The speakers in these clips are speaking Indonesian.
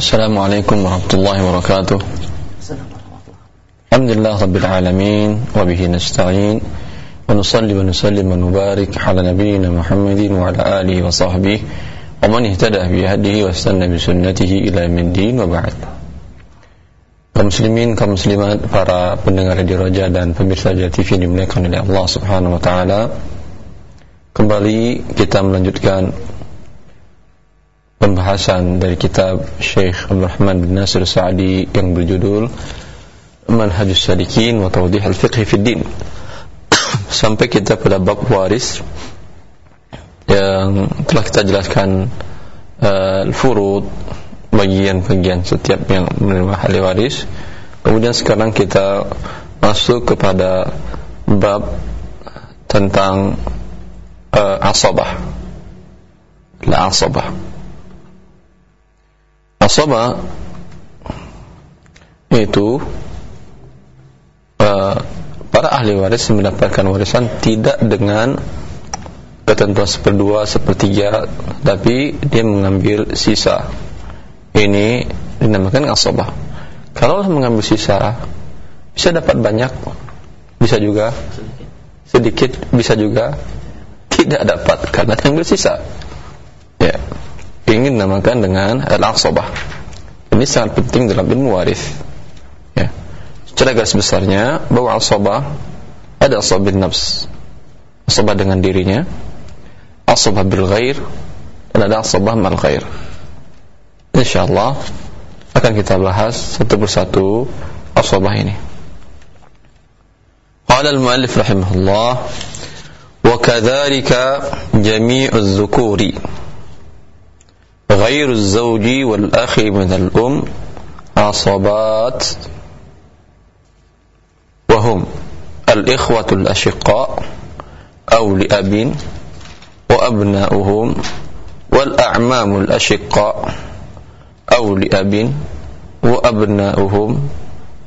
السلام عليكم ورحمة الله وبركاته الحمد لله رب العالمين وبه نستعين ونصلي ونسلم ونبارك على نبينا محمد وعلى آله وصحبه ومن اهتدى بهديه واستنى بسنته إلى يوم الدين وبعد kaum muslimin, kaum muslimat, para pendengar di Roja dan pemirsa Raja TV dimuliakan oleh Allah Subhanahu wa taala. Kembali kita melanjutkan pembahasan dari kitab Syekh Abdul Rahman bin Nasir Sa'di yang berjudul Manhajus Sadikin wa Tawdih al-Fiqh fi Din. Sampai kita pada bab waris yang telah kita jelaskan uh, al-furud bagian-bagian setiap yang menerima ahli waris. Kemudian sekarang kita masuk kepada bab tentang uh, asabah. La asabah. Asabah itu uh, para ahli waris mendapatkan warisan tidak dengan ketentuan seperdua, sepertiga, tapi dia mengambil sisa ini dinamakan asabah. Kalau mengambil sisa, bisa dapat banyak, bisa juga sedikit, bisa juga tidak dapat karena mengambil sisa. Ingin dinamakan dengan al-asabah. Ini sangat penting dalam ilmu waris. Ya. Secara garis besarnya bahwa asabah ada asabah nafs, asabah dengan dirinya, asabah bil ghair, dan ada asabah mal ghair insyaallah akan kita bahas satu persatu asabah ini. Qala al-muallif rahimahullah wa kadzalika jami'u adh-dhukuri غير الزوج والأخ من الأم عصبات وهم الإخوة الأشقاء أو لأب وأبناؤهم والأعمام الأشقاء أو لأب وأبناؤهم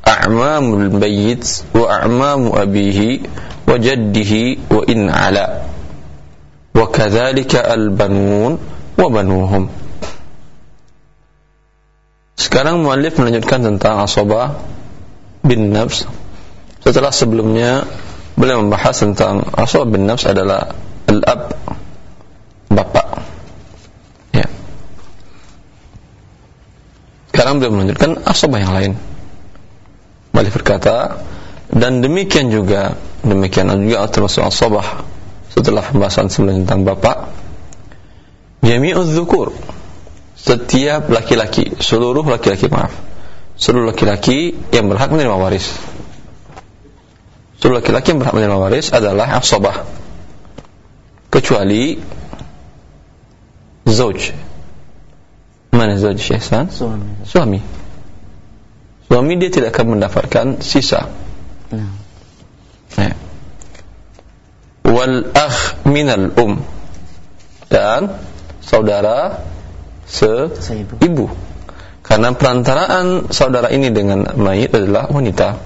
أعمام الميت وأعمام أبيه وجده وإن علا وكذلك البنون وبنوهم Sekarang muallif melanjutkan tentang asobah bin nafs. Setelah sebelumnya beliau membahas tentang asobah bin nafs adalah al-ab, bapak. Sekarang beliau menunjukkan asabah yang lain. Balik berkata, dan demikian juga, demikian juga termasuk asabah setelah pembahasan sebelum tentang bapak. Jami'udz dzukur. Setiap laki-laki, seluruh laki-laki maaf. Seluruh laki-laki yang berhak menerima waris. Seluruh laki-laki yang berhak menerima waris adalah asabah. Kecuali zauj Mana zawj Syekh Suami. Suami. Suami dia tidak akan mendapatkan sisa. Nah. Ya. Wal akh minal um dan saudara se Seibu. ibu. Karena perantaraan saudara ini dengan mayit adalah wanita,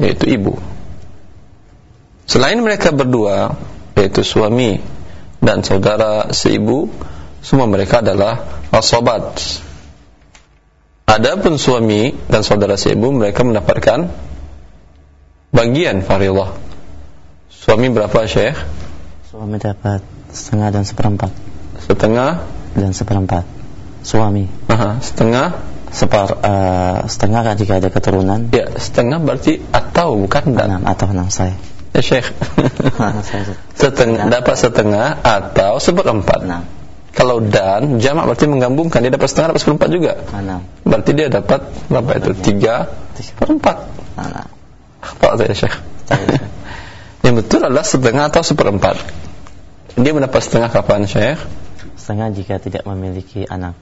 yaitu ibu. Selain mereka berdua, yaitu suami dan saudara seibu, semua mereka adalah asobat. Adapun suami dan saudara seibu mereka mendapatkan bagian farilah. Suami berapa syekh? Suami dapat setengah dan seperempat. Setengah dan seperempat. Suami. Aha, setengah separ uh, setengah jika ada keturunan. Ya, setengah berarti atau bukan dan enam atau enam saya. Ya Syekh. setengah dapat setengah atau seperempat. Enam. Kalau dan jamak berarti menggabungkan dia dapat setengah dapat seperempat juga. Mana? Berarti dia dapat berapa itu? Tiga seperempat. Mana? Apa saya Syekh? Yang betul adalah setengah atau seperempat. Dia mendapat setengah kapan Syekh? Setengah jika tidak memiliki anak.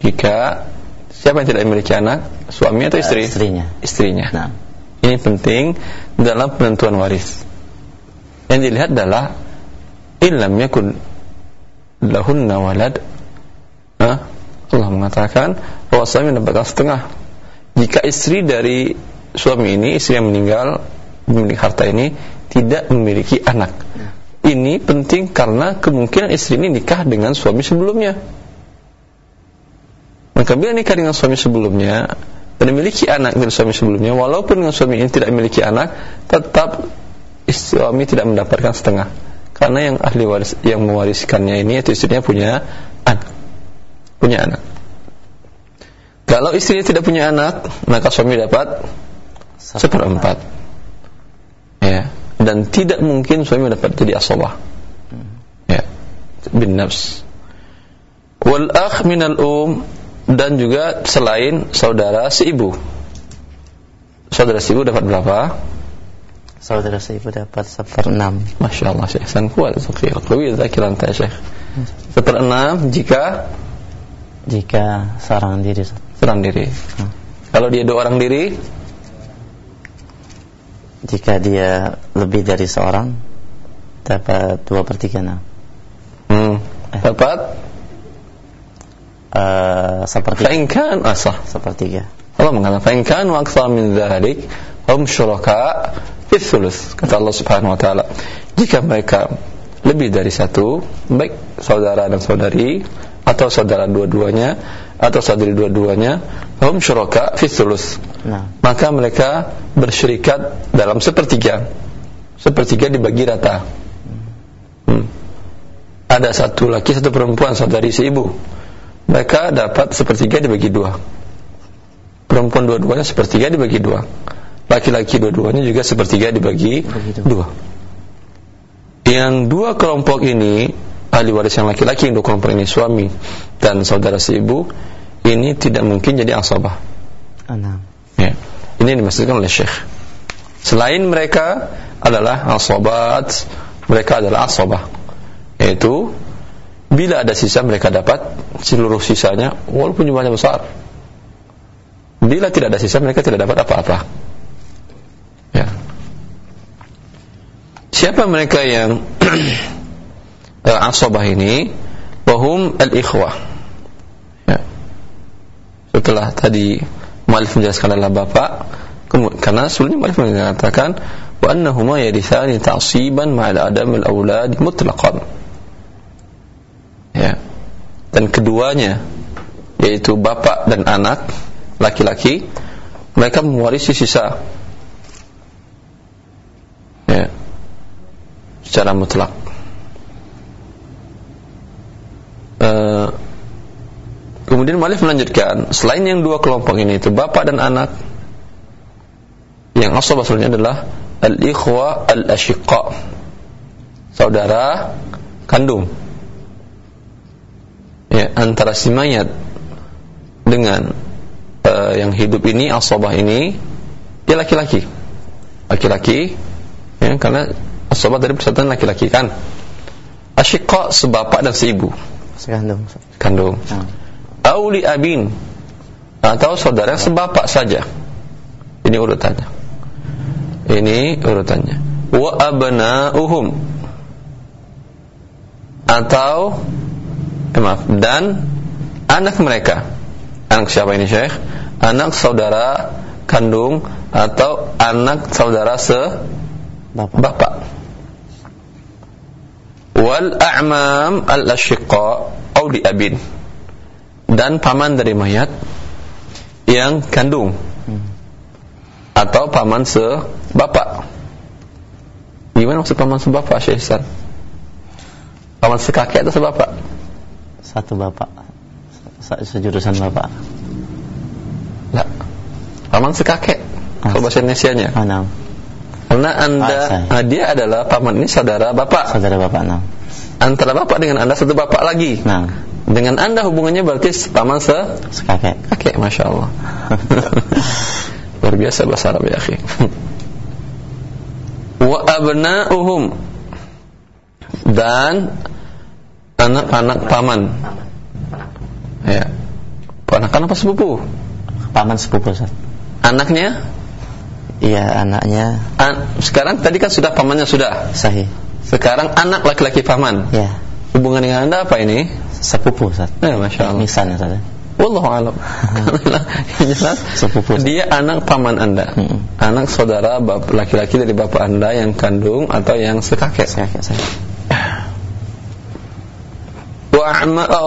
Jika siapa yang tidak memiliki anak? Suami atau istri? Uh, istrinya. Istrinya. Nah. Ini penting dalam penentuan waris. Yang dilihat adalah ilmu yakun lahunna walad nah, Allah mengatakan bahwa suami mendapatkan setengah jika istri dari suami ini istri yang meninggal memiliki harta ini tidak memiliki anak ini penting karena kemungkinan istri ini nikah dengan suami sebelumnya Maka bila nikah dengan suami sebelumnya dan memiliki anak dari suami sebelumnya, walaupun dengan suami ini tidak memiliki anak, tetap suami tidak mendapatkan setengah. Karena yang ahli waris yang mewariskannya ini itu istrinya punya anak. Punya anak. Kalau istrinya tidak punya anak, maka suami dapat seperempat. Ya. Dan tidak mungkin suami dapat jadi asobah. Ya. Bin nafs. Wal akh minal um dan juga selain saudara seibu. Saudara seibu dapat berapa? Saudara seibu dapat seperenam. Masya Allah Syekh San kuat Syekh Qawi zakiran ta Syekh Seperenam jika Jika seorang diri seorang diri Hmm. Kalau dia dua orang diri Jika dia lebih dari seorang dapat dua per tiga enam. hmm, Eh. Dapat Eh, seperti Fa'in kan asah sepertiga. Allah mengatakan Fa'in kan wa akthar min dhalik Hum syuraka Fith thuluth Kata Allah subhanahu wa ta'ala. Jika mereka lebih dari satu Baik saudara dan saudari Atau saudara dua-duanya Atau saudari dua-duanya Hum syuraka Fith thuluth Nah, maka mereka bersyirikat dalam sepertiga. Sepertiga dibagi rata. Hmm. ada satu laki satu perempuan saudari si mereka dapat sepertiga dibagi dua perempuan dua-duanya sepertiga dibagi dua laki-laki dua-duanya juga sepertiga dibagi dua yang dua kelompok ini ahli waris yang laki-laki yang dua kelompok ini suami dan saudara si ibu ini tidak mungkin jadi asabah. Ya. Ini dimaksudkan oleh Syekh. Selain mereka adalah asobat, mereka adalah asobah. Yaitu bila ada sisa mereka dapat seluruh sisanya walaupun jumlahnya besar. Bila tidak ada sisa mereka tidak dapat apa-apa. Ya. Siapa mereka yang asobah ini? Wahum al-ikhwah. Ya. Setelah tadi Mu'alif menjelaskan adalah bapak karena sebelumnya Mu'alif mengatakan wa annahuma yarithani ta'siban ma'al adam al-aulad mutlaqan ya dan keduanya yaitu bapak dan anak laki-laki mereka mewarisi sisa ya secara mutlak Eh, Kemudian Malif melanjutkan, selain yang dua kelompok ini itu bapak dan anak, yang asal asalnya adalah al-ikhwa al-ashiqa, saudara kandung. Ya, antara si mayat dengan uh, yang hidup ini asabah ini dia laki-laki. Laki-laki ya karena asabah dari persatuan laki-laki kan. Ashiqa sebapak dan seibu Sekandung. Ustaz. kandung Nah, auli abin atau saudara sebapak saja. Ini urutannya. Ini urutannya. Wa abna'uhum atau eh, maaf dan anak mereka. Anak siapa ini Syekh? Anak saudara kandung atau anak saudara bapak. sebapak. Wal a'mam al-ashiqa auli abin dan paman dari mayat yang kandung Hmm. atau paman sebapak. Gimana maksud paman sebapak, Syekh Ihsan? Paman sekakek atau sebapak? Satu bapak. Se- Sejurusan bapak. Lah. Paman sekakek. Ah. Kalau bahasa Indonesia-nya. Enam. Karena Anda Ah, ah, dia adalah paman ini saudara bapak. Saudara bapak enam. Antara bapak dengan Anda satu bapak lagi. Nah, Dengan Anda hubungannya berarti paman sekakek, sekakek. Masya Allah. Luar biasa bahasa Arab ya, akhi. Wa abna'uhum dan anak-anak paman. Ya. Anak-anak apa sepupu? Paman sepupu Ustaz. Anaknya? Iya, anaknya An- sekarang tadi kan sudah pamannya sudah. sahih. Sekarang anak laki-laki paman. Ya, Hubungan dengan Anda apa ini? sepupu Ustaz. Ya, Masya Allah. Misan Ustaz. Wallahu alam. Jelas Sepupu. dia anak paman Anda. Mm-mm. Anak saudara laki-laki dari bapak Anda yang kandung atau yang sekakek. Sekakek saya. Wa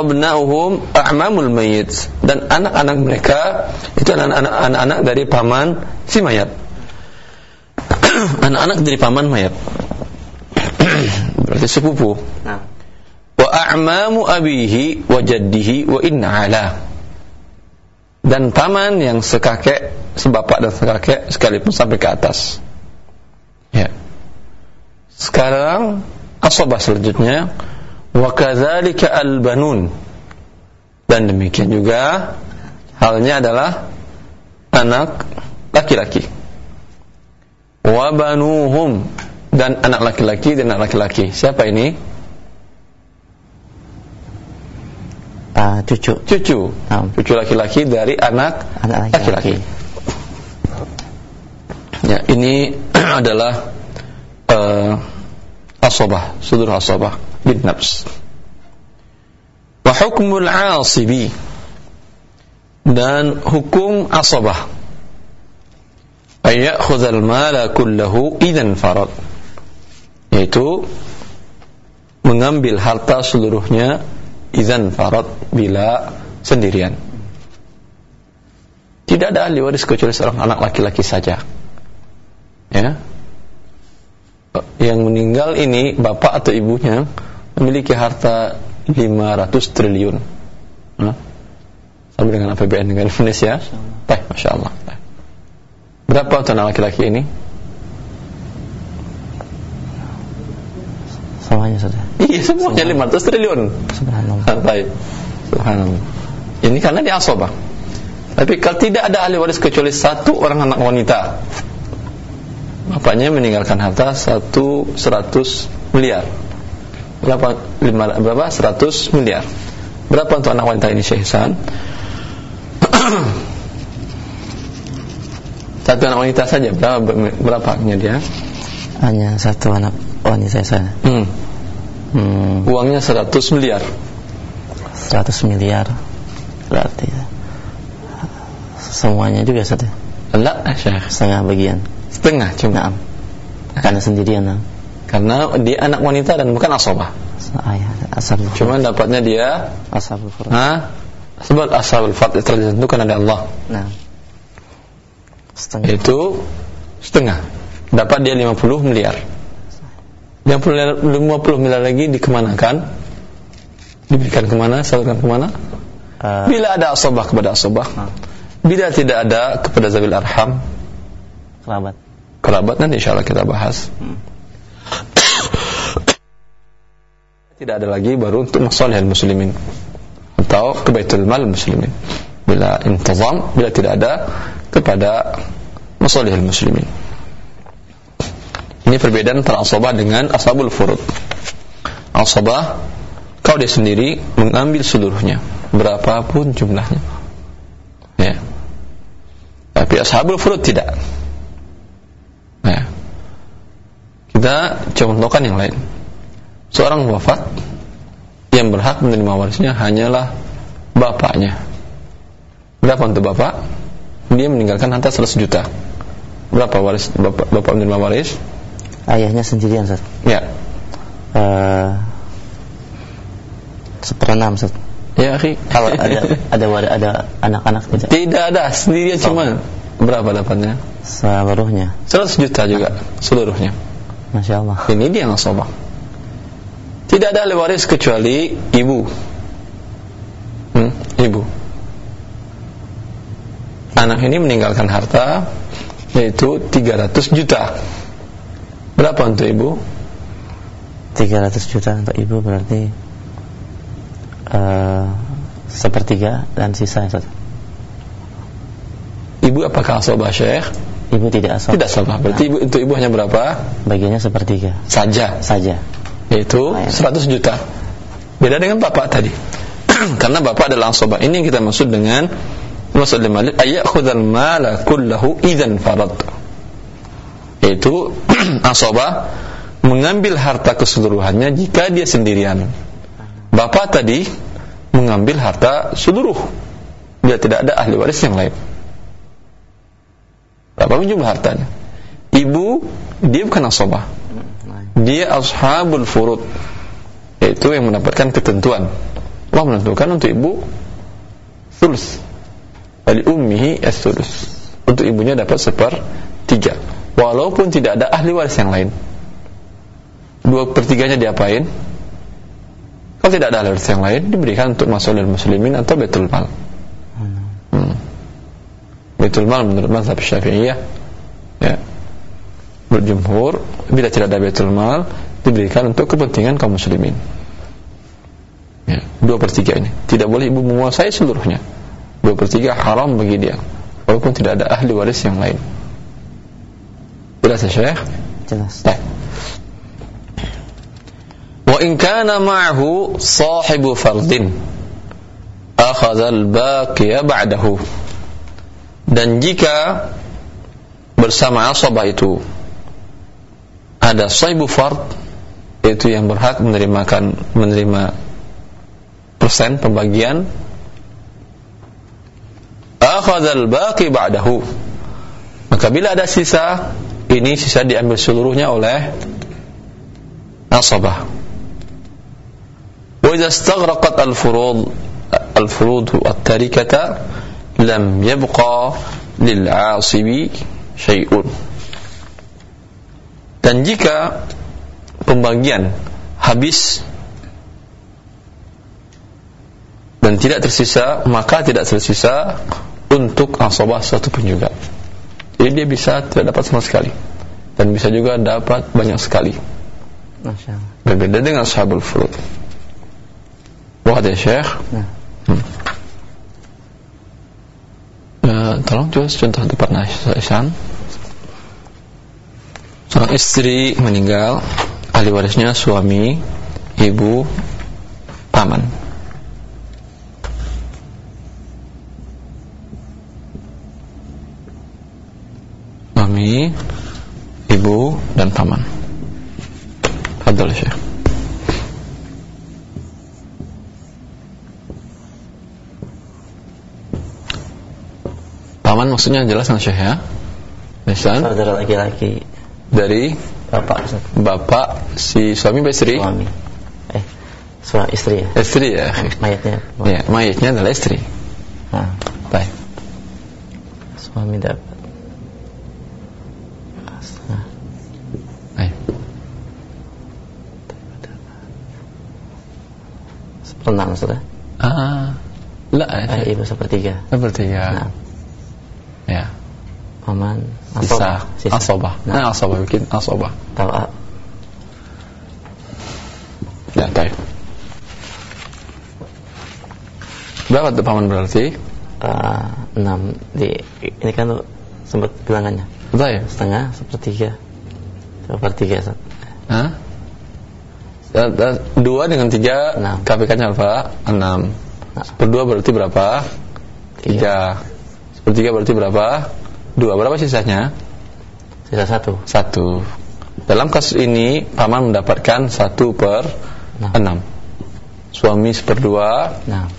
abna'uhum a'mamul mayyit. Dan anak-anak mereka itu anak-anak anak-anak dari paman si mayat. Anak-anak dari paman mayat. Berarti sepupu. Nah. wa a'mamu abihi wa jaddihi wa inna ala. Dan paman yang sekakek sebapak dan sekakek sekalipun sampai ke atas. Ya. Sekarang asabah selanjutnya wa kadzalika al-banun. Dan demikian juga halnya adalah anak laki-laki. Wa banuhum. Dan anak laki-laki dan anak laki-laki. Siapa ini? Ah, cucu. cucu. Cucu laki-laki dari anak Anak laki-laki. ya ini adalah uh, asobah sudur asobah bin nafs. Wa hukmul asibi. Dan hukum asobah. Ayyakhudhal mala kullahu idan farad. Yaitu mengambil harta seluruhnya idan farad bila sendirian. Tidak ada ahli waris kecuali seorang anak laki-laki saja. Ya. Yang meninggal ini bapak atau ibunya memiliki harta 500 triliun. Sama dengan APBN dengan Indonesia? Baik, Masya Allah Baik. berapa untuk anak laki-laki ini? Semuanya sudah. iya semuanya 500 triliun. Subhanallah. Ah, Baik Subhanallah. Ini karena dia asobah. Tapi kalau tidak ada ahli waris kecuali satu orang anak wanita bapaknya meninggalkan harta satu seratus miliar berapa? Lima berapa? Seratus miliar. Berapa untuk anak wanita ini Syekh Hasan satu anak wanita saja berapa berapa haknya dia? Hanya satu anak wanita saya. hmm. Hmm, uangnya 100 miliar. 100 miliar. Berarti semuanya juga satu. Enggak Syekh. Setengah bagian. Setengah cuma. Nah. Karena sendirian nah. Karena dia anak wanita dan bukan asobah ayah asal cuma dapatnya dia asal furud ha? sebab fard itu ditentukan oleh Allah. Nah. Setengah. Itu setengah. Dapat dia 50 miliar. 50 miliar, 50 miliar lagi dikemanakan? Diberikan ke mana? Salurkan ke mana? Eh, bila ada asobah kepada asobah bila tidak ada kepada zawil arham. Kerabat. Kerabat nanti insya Allah kita bahas. Hmm. Tidak ada lagi baru untuk masalah muslimin. Atau ke baitul mal muslimin. Bila intazam bila tidak ada kepada masalah muslimin. Ini perbedaan antara asabah dengan ashabul furud. Asabah kau dia sendiri mengambil seluruhnya. Berapapun jumlahnya. Ya. Tapi ashabul furud tidak. Ya. Kita contohkan yang lain seorang wafat yang berhak menerima warisnya hanyalah bapaknya. Berapa untuk bapak? Dia meninggalkan harta 100 juta. Berapa waris bapak, bapak menerima waris? Ayahnya sendirian Ustaz. Ya. Eh, seperenam Ustaz. Ya akhi. Kalau ada ada wari- ada anak-anak tidak. Tidak ada sendirian cuma. Berapa dapatnya? Seluruhnya. 100 juta juga seluruhnya. Masya Allah. Ini dia nasabah tidak ada ahli waris kecuali ibu. Hmm, ibu. Anak ini meninggalkan harta yaitu 300 juta. Berapa untuk ibu? 300 juta untuk ibu berarti eh, sepertiga dan sisa Ustaz. ibu apakah asabah syekh? Ibu tidak asal tidak asabah berarti ibu untuk ibu hanya berapa? Bagiannya sepertiga. Saja. Saja yaitu 100 juta. Beda dengan bapak tadi. Karena bapak adalah asabah ini yang kita maksud dengan maksud malik ayakhudhal mala kullahu idzan farad. Yaitu asabah mengambil harta keseluruhannya jika dia sendirian. Bapak tadi mengambil harta seluruh. Bila tidak ada ahli waris yang lain. Berapa jumlah hartanya. Ibu dia bukan asabah dia ashabul furud. Yaitu yang mendapatkan ketentuan. Allah menentukan untuk ibu sulus. Wali ummihi as-sulus. Untuk ibunya dapat seper tiga. Walaupun tidak ada ahli waris yang lain. Dua pertiganya diapain? Kalau tidak ada ahli waris yang lain diberikan untuk masalah muslimin atau betul mal. Hmm. betul mal menurut mazhab syafi'iyah. Ya berjumhur bila tidak ada betul mal diberikan untuk kepentingan kaum muslimin. Ya, dua per tiga ini. Tidak boleh ibu menguasai seluruhnya. Dua per tiga haram bagi dia walaupun tidak ada ahli waris yang lain. Jelas ya Syekh? jelas. Baik. wa in kana ma'ahu sahibu fardin akhadha al-baqiya ba'dahu. Dan jika bersama asabah itu ada sahibu fard itu yang berhak menerimakan menerima persen pembagian. Akhadhal baqi ba'dahu. Maka bila ada sisa ini sisa diambil seluruhnya oleh nasabah. Wa idza istaghraqat al-furud al-furud at-tarikata lam yabqa lil 'asibi syai'un dan jika pembagian habis dan tidak tersisa maka tidak tersisa untuk asabah satu pun juga. Jadi dia bisa tidak dapat sama sekali. Dan bisa juga dapat banyak sekali. Berbeda dengan sahabul furud. Wah ya syekh. Nah. hmm. uh, tolong coba contoh tempat Aisyah seorang istri meninggal ahli warisnya suami ibu paman suami, ibu, dan paman. Fadol Syekh. Paman maksudnya jelas Syekh ya? Misal saudara laki-laki dari bapak bapak si suami istri suami eh suami istri ya istri ya mayatnya ya mayatnya adalah istri nah, baik suami dapat Enam sudah. Ah, lah. Eh, ibu sepertiga. Sepertiga. Nah. Ya. Asobah. Sisa. Asobah. Nah, nah asobah bikin asobah. Tahu. Ya, baik. Berapa tuh paman berarti? Uh, enam di ini kan sempat bilangannya. Betul ya? Setengah, sepertiga, sepertiga. Hah? Dua dengan tiga. KPK-nya apa? Enam nah. Berarti berapa? Tiga Sepertiga berarti berapa? Dua Berapa sisanya? Sisa satu Satu Dalam kasus ini Paman mendapatkan satu per enam, enam. Suami seperdua enam.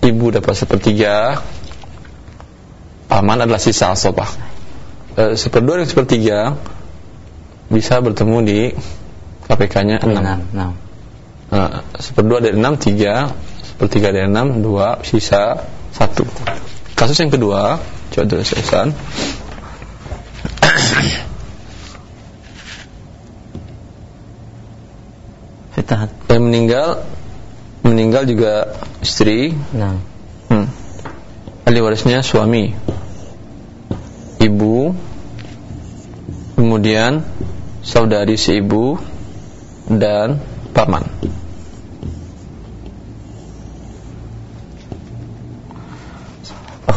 Ibu dapat sepertiga Paman adalah sisa asobah e, Seperdua dan sepertiga Bisa bertemu di KPK-nya 6. 6. 6. Nah, seperdua dari 6 3, sepertiga dari 6 2, sisa 1. Kasus yang kedua, dulu saya Fitahat. Yang meninggal meninggal juga istri. Nah. Hmm. Ahli warisnya suami, ibu, kemudian saudari si ibu, dan paman.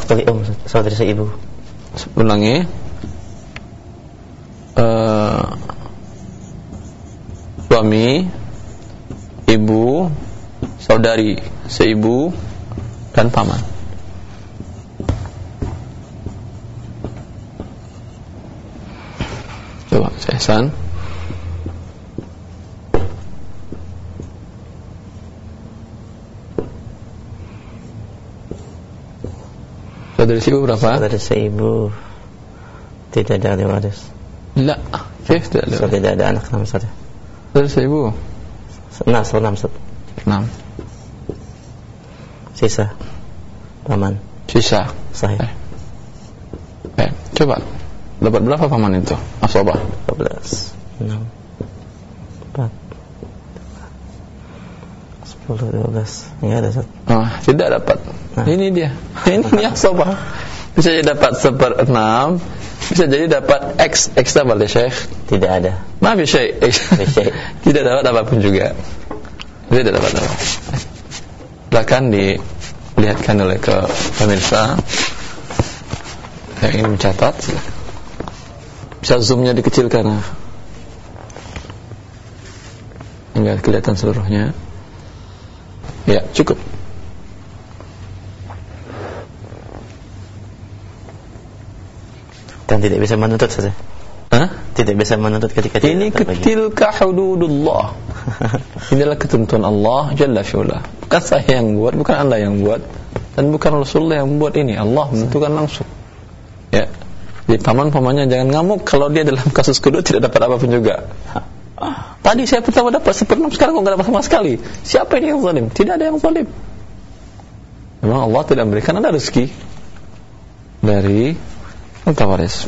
Waktu um saudari seibu. Ulangi. Uh, suami, ibu, saudari seibu dan paman. Coba saya san. Saudari seibu berapa? Saudari seibu tidak ada ahli waris. La, kif tidak ada? tidak ada anak nama saudara. Saudari seibu? Nah, so enam, so. Enam. Sisa. Paman. Sisa. Sahih. Eh. Eh, coba. Dapat berapa paman itu? Asobah. 12 6 10 12 Enggak ada satu Oh, tidak dapat. Nah. Ini dia. Ini dia asobah. Bisa jadi dapat seper enam, bisa jadi dapat X. X apa deh, Syekh? Tidak ada Maaf ya, Syekh. Tidak dapat apa pun juga. Tidak dapat apa. Silakan dilihatkan oleh ke pemirsa yang ingin mencatat. Bisa zoomnya dikecilkan. Hingga kelihatan seluruhnya. Ya, cukup. Dan tidak bisa menuntut saja Hah? Tidak bisa menuntut ketika tidak Ini ketilka hududullah. Inilah ketentuan Allah Jalla fi'ula. Bukan saya yang buat, bukan Anda yang buat, dan bukan Rasulullah yang buat ini. Allah menentukan langsung. Ya. Jadi paman pamannya jangan ngamuk kalau dia dalam kasus kedua tidak dapat apa pun juga. Tadi saya pertama dapat seperenam, sekarang kok nggak dapat sama sekali. Siapa ini yang zalim? Tidak ada yang zalim. Memang Allah tidak memberikan anda rezeki dari harta waris.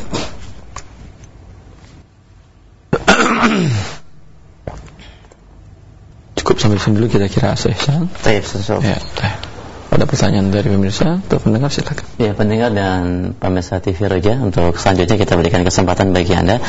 Cukup sampai sini dulu kira-kira. Baik, sesuatu. Ya. Ada pertanyaan dari pemirsa? Atau pendengar silakan. Ya pendengar dan pemirsa TV Roja Untuk selanjutnya kita berikan kesempatan bagi Anda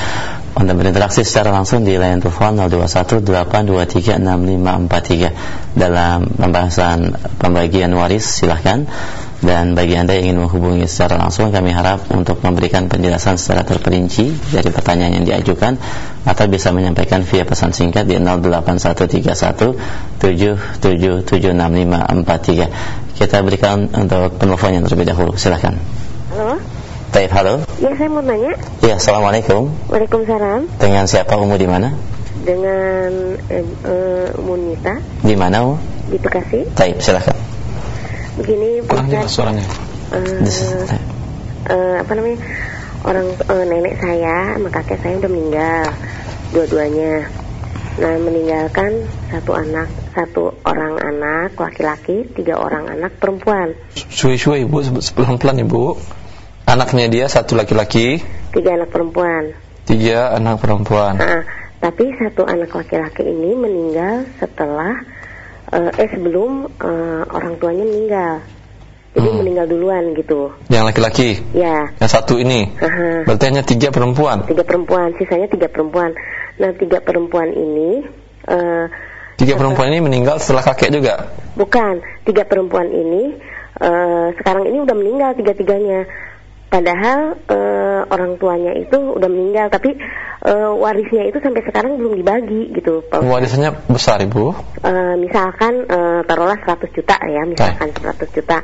Untuk berinteraksi secara langsung di line telepon 0218236543 Dalam pembahasan pembagian waris silahkan Dan bagi Anda yang ingin menghubungi secara langsung Kami harap untuk memberikan penjelasan secara terperinci Dari pertanyaan yang diajukan Atau bisa menyampaikan via pesan singkat di 081317776543 kita berikan untuk penelpon yang terlebih dahulu. Silakan. Halo? Taib, halo. Ya, saya mau nanya. Ya, assalamualaikum. Waalaikumsalam. Dengan siapa Umu di mana? Dengan eh, eh, Munita Di mana Umu? di Bekasi. Taib, silakan. Begini, Kurang jelas suaranya. eh, Taib. eh, apa namanya? Orang eh, nenek saya sama kakek saya udah meninggal dua-duanya. Nah, meninggalkan satu anak, satu orang anak laki-laki, tiga orang anak perempuan. Suwe-suwe ibu, pelan-pelan ibu. Anaknya dia satu laki-laki, Tiga anak perempuan. tiga anak perempuan. Nah, tapi satu anak laki-laki ini meninggal setelah eh, eh sebelum eh, orang tuanya meninggal. Jadi Hmm. meninggal duluan gitu. Yang laki-laki, Ya, yang satu ini. aha. Berarti hanya tiga perempuan. tiga perempuan, sisanya tiga perempuan. Nah, tiga perempuan ini eh, Tiga perempuan ini meninggal setelah kakek juga. bukan tiga perempuan ini eh, sekarang ini udah meninggal tiga-tiganya. Padahal eh, orang tuanya itu udah meninggal, tapi eh, warisnya itu sampai sekarang belum dibagi gitu. Pak. Warisannya besar ibu. Eh, misalkan eh, taruhlah 100 juta ya, misalkan 100 juta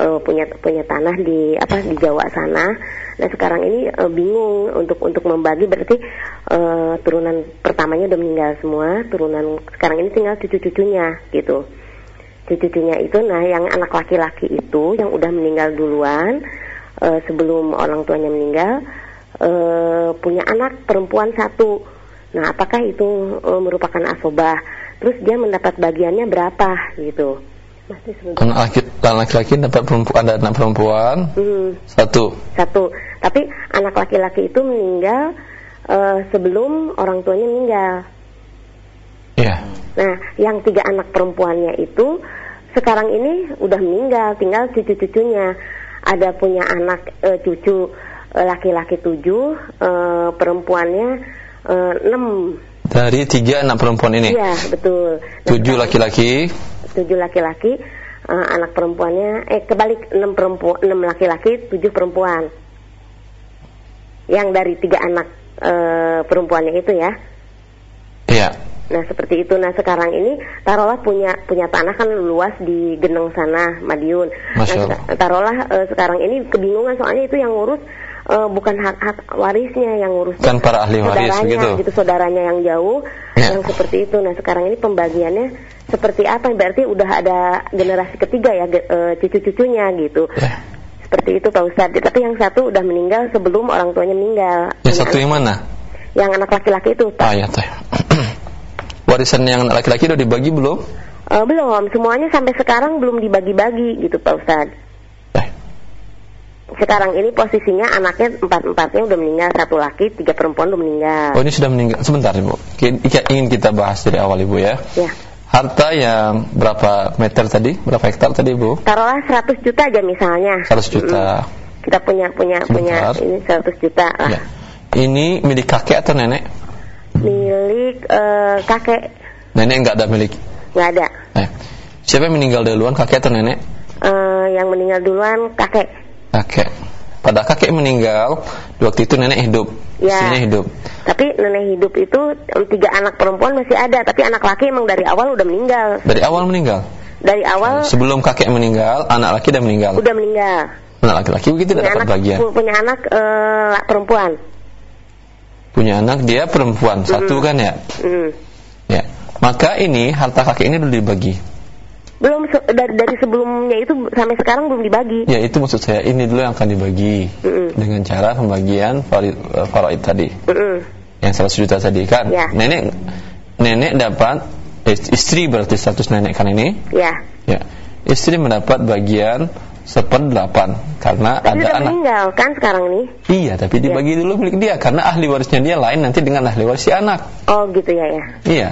eh, punya punya tanah di apa di Jawa sana. Nah sekarang ini eh, bingung untuk untuk membagi berarti eh, turunan pertamanya udah meninggal semua, turunan sekarang ini tinggal cucu-cucunya gitu. Cucu-cucunya itu, nah yang anak laki-laki itu yang udah meninggal duluan eh, sebelum orang tuanya meninggal eh, punya anak perempuan satu. Nah, apakah itu eh, merupakan asobah? Terus dia mendapat bagiannya berapa gitu? Masih. Anak anak laki-laki dapat perempuan, ada anak perempuan Hmm, satu. satu. Tapi anak laki-laki itu meninggal eh, sebelum orang tuanya meninggal. Iya. Nah, yang tiga anak perempuannya itu sekarang ini udah meninggal, tinggal cucu-cucunya. Ada punya anak eh, cucu eh, laki-laki tujuh, eh, perempuannya eh, enam. Dari tiga anak perempuan ini. Iya, betul. Nah, Tujuh laki-laki, tujuh laki-laki, eh, anak perempuannya, eh kebalik enam perempuan, enam laki-laki, tujuh perempuan. Yang dari tiga anak eh, perempuannya itu ya. iya. Nah seperti itu. Nah sekarang ini taruhlah punya punya tanah kan luas di Geneng sana, Madiun. Masya nah, Allah. seka- taruhlah eh, sekarang ini kebingungan soalnya itu yang ngurus eh, bukan hak hak warisnya yang ngurus Kan para ahli waris saudaranya, begitu. gitu saudaranya yang jauh Ya. yang seperti itu. Nah sekarang ini pembagiannya seperti apa? Berarti udah ada generasi ketiga ya ge- eh, cucu-cucunya gitu. Ya. Seperti itu Pak Ustadz. Tapi yang satu udah meninggal sebelum orang tuanya meninggal. Yang satu yang mana? Yang anak laki-laki itu Pak. Ah ya. Warisan yang anak laki-laki udah dibagi belum? Eh, belum, semuanya sampai sekarang belum dibagi-bagi gitu Pak Ustadz. Sekarang ini posisinya anaknya empat-empatnya udah meninggal, satu laki, tiga perempuan udah meninggal. oh ini sudah meninggal. Sebentar Ibu. Ingin kita bahas dari awal Ibu ya. Ya, Harta yang berapa meter tadi? Berapa hektar tadi Ibu? taruhlah 100 juta aja misalnya. 100 juta. Mm-mm. Kita punya punya punya Sebentar. ini 100 juta lah. Ya. Ini milik kakek atau nenek? Milik eh, kakek Nenek nggak ada milik. nggak ada. Eh, siapa yang meninggal duluan, kakek atau nenek? Eh, yang meninggal duluan kakek. Kakek. Pada kakek meninggal, waktu itu nenek hidup, Ya. istrinya hidup. Tapi nenek hidup itu em, tiga anak perempuan masih ada, tapi anak laki emang dari awal udah meninggal. Dari awal meninggal. Dari awal Sebelum kakek meninggal, anak laki udah meninggal. udah meninggal. Anak laki-laki begitu tidak dapat anak bagian. pu- punya anak eh, perempuan. Punya anak dia perempuan satu Mm. kan ya. Hmm. Ya. Maka ini harta kakek ini dulu dibagi. Belum se- dari dari sebelumnya itu sampai sekarang belum dibagi. Ya itu maksud saya ini dulu yang akan dibagi Mm-mm. dengan cara pembagian faraid, eh, faraid tadi. Mm-mm. Yang 100 juta tadi kan. Ya. Nenek nenek dapat istri berarti status nenek kan ini. Ya. Ya. Istri mendapat bagian seperdelapan karena Tapi ada anak. meninggal kan sekarang nih. Iya, tapi dibagi dulu milik dia karena ahli warisnya dia lain nanti dengan ahli waris si anak. Oh gitu ya ya. Iya.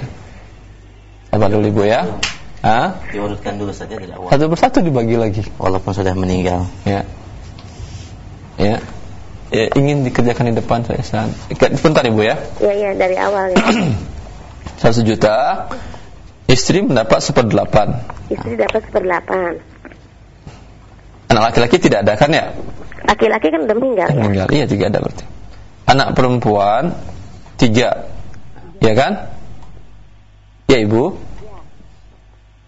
Sabar dulu Ibu ya. Hah? Diurutkan dulu saja dari awal. Satu persatu dibagi lagi. Walaupun sudah meninggal. Ya. Ya. Ya, ingin dikerjakan di depan saya san. Bentar Ibu ya. Ya ya dari awal ya. Satu juta. Istri mendapat seperdelapan. Istri dapat seperdelapan. Anak laki-laki tidak ada kan ya? Laki-laki kan udah meninggal ya. Meninggal. Iya, tiga ada berarti. Anak perempuan tiga. Ya kan? Ya Ibu.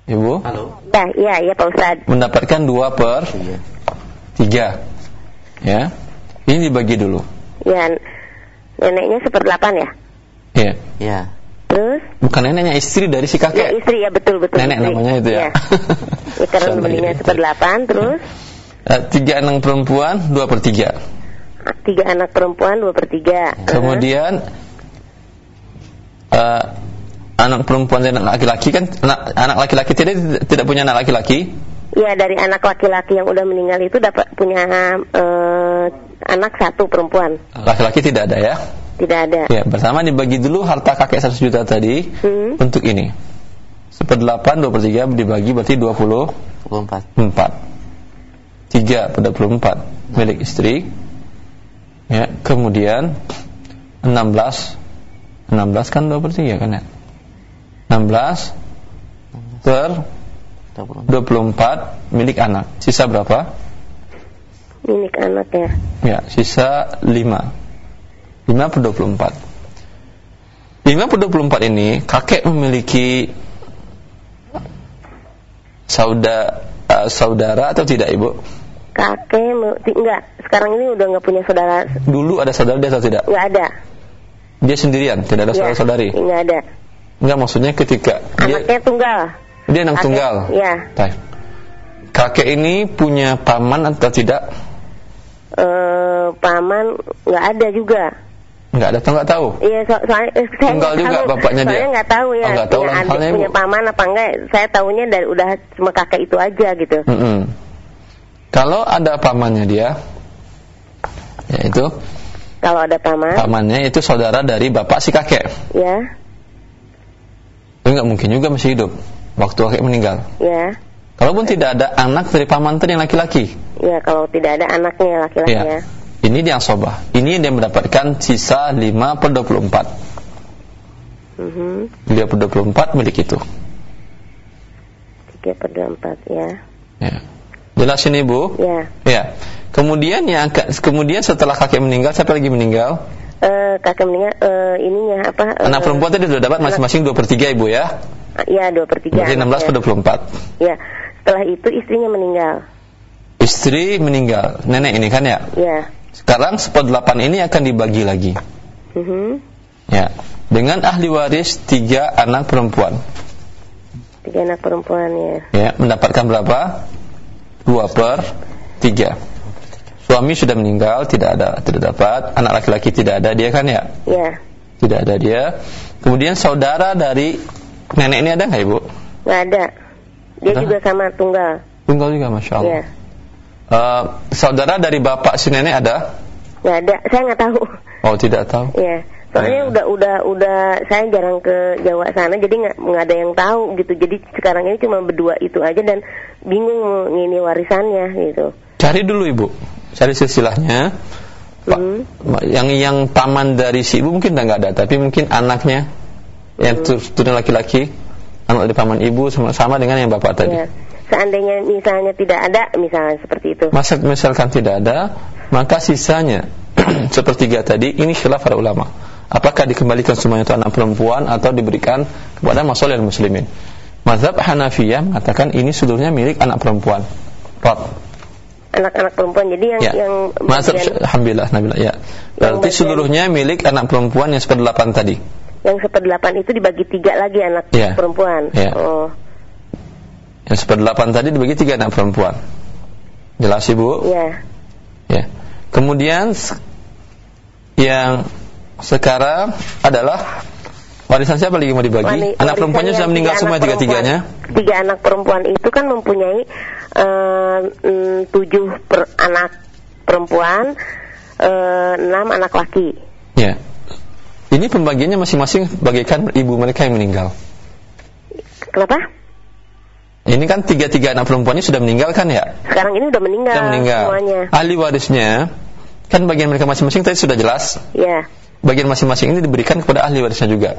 Ibu Halo. Ya ya ya Pak Ustadz. mendapatkan dua per Iya. tiga. Ya. Ini dibagi dulu. Ya neneknya seperdelapan ya. Ya. Ya. Terus Bukan neneknya istri dari si ya kakek. istri ya betul betul. Nenek istri. namanya itu ya. ya karena meninggal gitu. seperdelapan terus Eh, tiga anak perempuan dua per tiga. tiga anak perempuan dua per tiga. Kemudian eh, anak perempuan dan anak laki-laki kan anak, laki-laki tidak tidak punya anak laki-laki. Ya dari anak laki-laki yang udah meninggal itu dapat punya eh, anak satu perempuan. Laki-laki tidak ada ya. Tidak ada. Ya, bersama dibagi dulu harta kakek 100 juta tadi Hmm. untuk ini. Seperdelapan, dua per tiga dibagi berarti 24. 24. 3 per 24 milik istri. Ya, kemudian 16 16 kan 2 per 3 kan ya? 16 per 24. 24 milik anak. Sisa berapa? Milik anak ya. Ya, sisa 5 5 per 24 5 per 24 ini kakek memiliki saudara saudara atau tidak ibu? Kakek enggak. Sekarang ini udah nggak punya saudara. Dulu ada saudara dia atau tidak? Nggak ada. Dia sendirian, tidak ada Ya, saudara saudari. Nggak ada. Enggak maksudnya ketika dia Anaknya tunggal. dia anak Kakek- tunggal. Iya. Baik. Kakek ini punya paman atau tidak? Eh, paman nggak ada juga. Enggak ada atau enggak tahu? Iya, so, soalnya eh, saya Tunggal nggak juga tahu. bapaknya dia? Soalnya nggak tahu ya. Oh, nggak tahu punya adik, punya Bu. paman apa enggak? Saya tahunya dari udah cuma kakek itu aja gitu. Mm-mm. Kalau ada pamannya dia, yaitu Kalau ada paman, pamannya itu saudara dari bapak si kakek. ya, Itu nggak mungkin juga masih hidup waktu kakek meninggal. ya, Kalaupun tidak ada anak dari paman yang laki-laki, ya. Kalau tidak ada anaknya laki-laki ya. ya. Ini dia yang sobah. Ini dia mendapatkan sisa 5 per 24. Mhm. 5 per 24 milik itu. Tiga per dua empat ya, Ya. Jelas ini Bu? ya. Ya. Kemudian yang kemudian setelah kakek meninggal, siapa lagi meninggal? Eh, kakek meninggal eh, ininya apa? eh, Anak perempuan tadi sudah dapat masing-masing 2 per 3 Ibu ya. Ya dua per tiga. Berarti 16 per anaknya. 24. Ya. Setelah itu istrinya meninggal. Istri meninggal, nenek ini kan ya. Ya. Sekarang seperdelapan ini akan dibagi lagi. Mhm. Ya. Dengan ahli waris tiga anak perempuan. Tiga anak perempuan ya. Ya, mendapatkan berapa? 2 per 3. Suami sudah meninggal, tidak ada, tidak dapat. Anak laki-laki tidak ada, dia kan ya? Ya. Tidak ada dia. Kemudian saudara dari nenek ini ada nggak ibu? Nggak ada. Dia Ada? juga sama tunggal. Tunggal juga, masya Allah. Iya. Eh, saudara dari bapak si nenek ada? Nggak ada. Saya nggak tahu. Oh, tidak tahu. Iya. Soalnya udah udah udah saya jarang ke Jawa sana jadi nggak nggak ada yang tahu gitu. Jadi sekarang ini cuma berdua itu aja dan bingung ngini warisannya gitu. Cari dulu ibu, cari silsilahnya. Pak, Hmm. yang yang paman dari si ibu mungkin nggak ada, tapi mungkin anaknya yang Hmm. turun laki-laki, anak dari paman ibu sama-sama dengan yang bapak tadi. Iya. Seandainya misalnya tidak ada, misalnya seperti itu. Masa misalkan tidak ada, maka sisanya sepertiga tadi ini khilaf para ulama. Apakah dikembalikan semuanya itu anak perempuan atau diberikan kepada masoleh muslimin? Mazhab Hanafiyah mengatakan ini seluruhnya milik anak perempuan. Rod. Anak-anak perempuan. Jadi yang Ya. yang bagian- alhamdulillah Nabila ya. Berarti bagian- seluruhnya milik anak perempuan yang seperdelapan tadi. yang seperdelapan itu dibagi tiga lagi anak Iya. perempuan. Iya. Oh, Yang seperdelapan tadi dibagi tiga anak perempuan. Jelas Ibu? ya. Ya. Kemudian yang sekarang adalah warisan siapa lagi mau dibagi? Wani- anak perempuannya sudah meninggal tiga semua tiga-tiganya? Tiga anak perempuan itu kan mempunyai eh, mm, tujuh per anak perempuan, eh, enam anak laki. Ya. Ini pembagiannya masing-masing bagikan ibu mereka yang meninggal. Kenapa? Ini kan tiga-tiga anak perempuannya sudah meninggal kan ya? Sekarang ini udah meninggal, Sudah meninggal. semuanya. Ahli warisnya kan bagian mereka masing-masing tadi sudah jelas. Ya. Bagian masing-masing ini diberikan kepada ahli warisnya juga.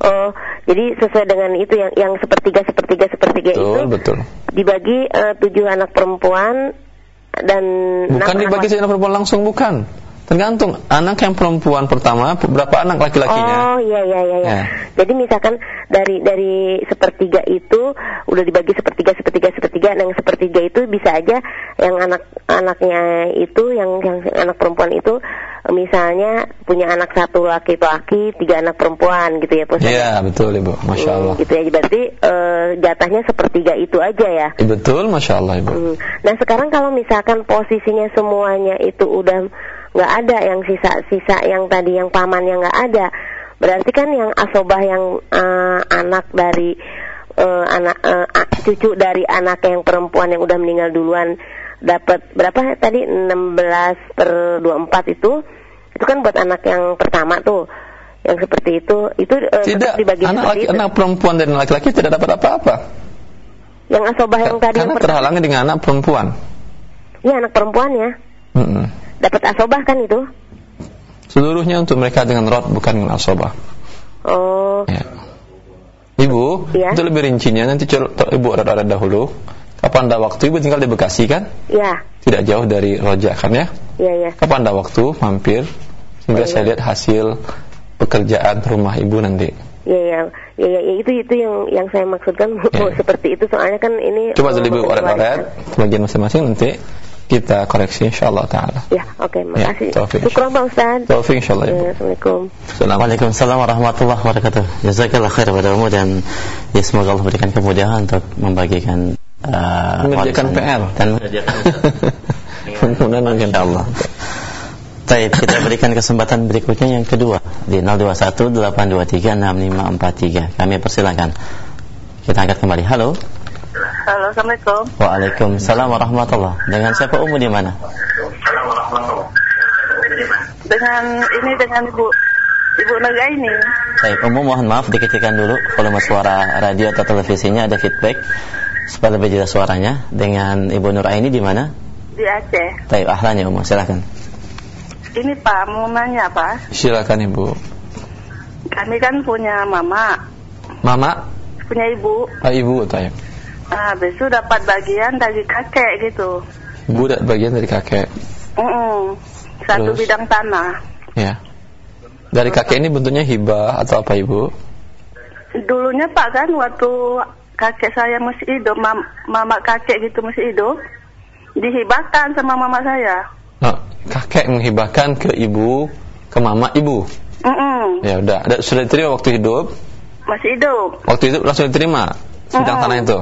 Oh, jadi sesuai dengan itu yang yang sepertiga sepertiga sepertiga Betul, itu betul. dibagi eh, tujuh anak perempuan dan Bukan dibagi anak perempuan langsung bukan. Tergantung anak yang perempuan pertama berapa anak laki-lakinya. Oh iya iya iya. iya. Ya. Jadi misalkan dari dari sepertiga itu udah dibagi sepertiga sepertiga sepertiga, dan yang sepertiga itu bisa aja yang anak anaknya itu yang yang anak perempuan itu misalnya punya anak satu laki-laki, tiga anak perempuan gitu ya, Pak. Ustaz? Iya, betul Ibu. Masya Allah. Hmm, gitu ya. Berarti eh, jatahnya sepertiga itu aja ya. Eh, Betul, Masya Allah Ibu. Hmm. Nah sekarang kalau misalkan posisinya semuanya itu udah nggak ada yang sisa-sisa yang tadi yang paman yang nggak ada, berarti kan yang asobah yang eh, anak dari eh, anak a- cucu dari anak yang perempuan yang udah meninggal duluan dapat berapa tadi 16 per 24 itu itu kan buat anak yang pertama tuh yang seperti itu itu eh, Tidak, dibagi anak laki, itu. anak perempuan dan laki-laki tidak dapat apa-apa. yang asobah yang tadi yang Karena pertama terhalangi dengan anak perempuan. ya anak perempuan ya Mm-mm. Dapat asobah kan itu Seluruhnya untuk mereka dengan rot bukan dengan asobah. Oh, Ya. Ibu, Iya. itu lebih rincinya nanti Ibu ada dahulu. Kapan ada waktu Ibu tinggal di Bekasi kan? ya, Tidak jauh dari Roja kan ya? ya, ya. Kapan ada waktu mampir sehingga Oh, iya. saya lihat hasil pekerjaan rumah Ibu nanti. Ya, ya, ya, ya, ya, itu itu yang yang saya maksudkan Ya. seperti itu soalnya kan ini Coba eh, Ibu mengenai oret-oret bagian masing-masing nanti kita koreksi insyaallah taala. Ya, oke, Ya, makasih. taufik. Syukur Pak Ustaz. Taufik insyaallah Ibu. Ya, Assalamualaikum. Assalamualaikum. Waalaikumsalam warahmatullahi wabarakatuh. Jazakallah khair padamu dan ya semoga Allah berikan kemudahan untuk membagikan uh, Mengerjakan PR dan mengerjakan Mudah-mudahan mungkin Allah. Baik, kita berikan kesempatan berikutnya yang kedua di 0218236543. Kami persilakan. Kita angkat kembali. Halo. Halo, Assalamualaikum. Waalaikumsalam warahmatullah. Dengan siapa Umu di mana? Dengan ini dengan Ibu Ibu Naga ini Baik, Umu mohon maaf dikecilkan dulu volume suara radio atau televisinya ada feedback supaya lebih jelas suaranya. Dengan Ibu Nur Aini di mana? di Aceh. Baik, ahlan ya Umu, silakan. Ini Pak mau nanya Pak. Silakan Ibu. Kami kan punya mama, Mama, punya ibu. ah, Ibu tayyib. Nah, habis itu dapat bagian dari kakek gitu. Ibu dapat bagian dari kakek. Mm-mm. Satu Terus? bidang tanah. Ya. Dari kakek ini bentuknya hibah atau apa Ibu? Dulunya Pak kan waktu kakek saya masih hidup, mam, mama kakek gitu masih hidup, dihibahkan sama mama saya. Nah, kakek menghibahkan ke ibu, ke mama ibu. Mm-mm. Ya udah, sudah diterima waktu hidup. Masih hidup. Waktu itu langsung diterima bidang Oh. tanah itu.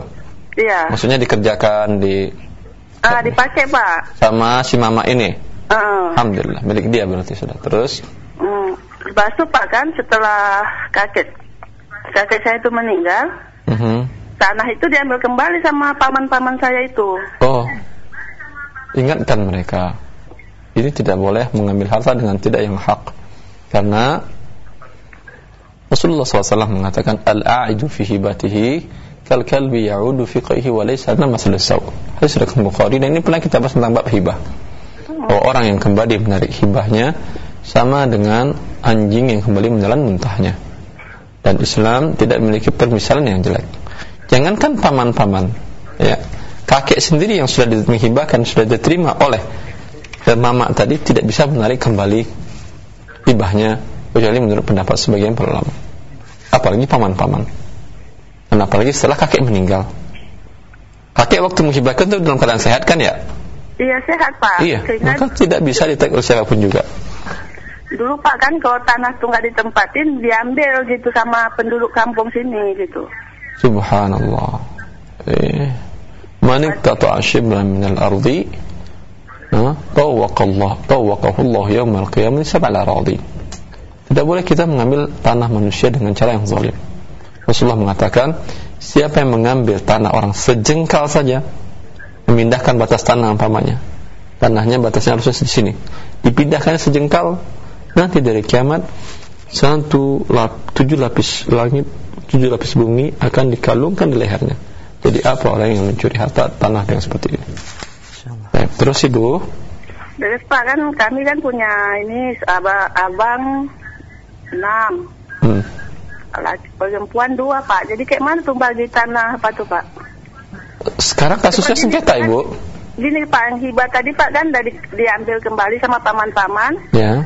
Iya. Maksudnya dikerjakan di Ah, dipakai Pak. sama si mama ini. Heeh. Alhamdulillah, milik dia berarti sudah. Terus, Hmm. Itu Pak kan setelah kakek kakek saya itu meninggal, mhm. tanah itu diambil kembali sama paman-paman saya itu. Oh, ingatkan mereka. Ini tidak boleh mengambil harta dengan tidak yang hak. Karena Rasulullah SAW mengatakan al-a'idu fi hibatihi kal kalbi ya'udu fi qaihi wa laysa lana masalah saw. Hadis riwayat Bukhari dan ini pernah kita bahas tentang bab hibah. Bahwa orang yang kembali menarik hibahnya sama dengan anjing yang kembali menelan muntahnya. Dan Islam tidak memiliki permisalan yang jelek. Jangankan paman-paman, ya, kakek sendiri yang sudah dihibahkan sudah diterima oleh dan mama tadi tidak bisa menarik kembali hibahnya kecuali menurut pendapat sebagian para ulama. Apalagi paman-paman. Dan apalagi setelah kakek meninggal. Kakek waktu menghibahkan itu dalam keadaan sehat kan ya? Iya sehat pak. Iya. Sehingga Maka tidak bisa oleh siapa pun juga. dulu pak kan kalau tanah tuh nggak ditempatin diambil gitu sama penduduk kampung sini gitu. Subhanallah. Eh. Man iqtata'a shibran min al-ardi tawaqallah tawaqahu Allah yawmal qiyamah sab'al aradi. Tidak boleh kita mengambil tanah manusia dengan cara yang zalim. Rasulullah mengatakan, siapa yang mengambil tanah orang sejengkal saja, memindahkan batas tanah umpamanya. Tanahnya batasnya harusnya di sini. Dipindahkan sejengkal, nanti dari kiamat satu lap, tujuh lapis langit, tujuh lapis bumi akan dikalungkan di lehernya. Jadi apa orang yang mencuri harta tanah yang seperti ini? Baik, terus ibu, Terus pak kan kami kan punya ini abang, abang enam, hmm, laki perempuan dua pak. Jadi kayak mana tuh bagi tanah apa tuh pak? sekarang kasusnya sengketa ibu, Gini pak yang hibah tadi pak kan dari diambil kembali sama paman-paman. ya.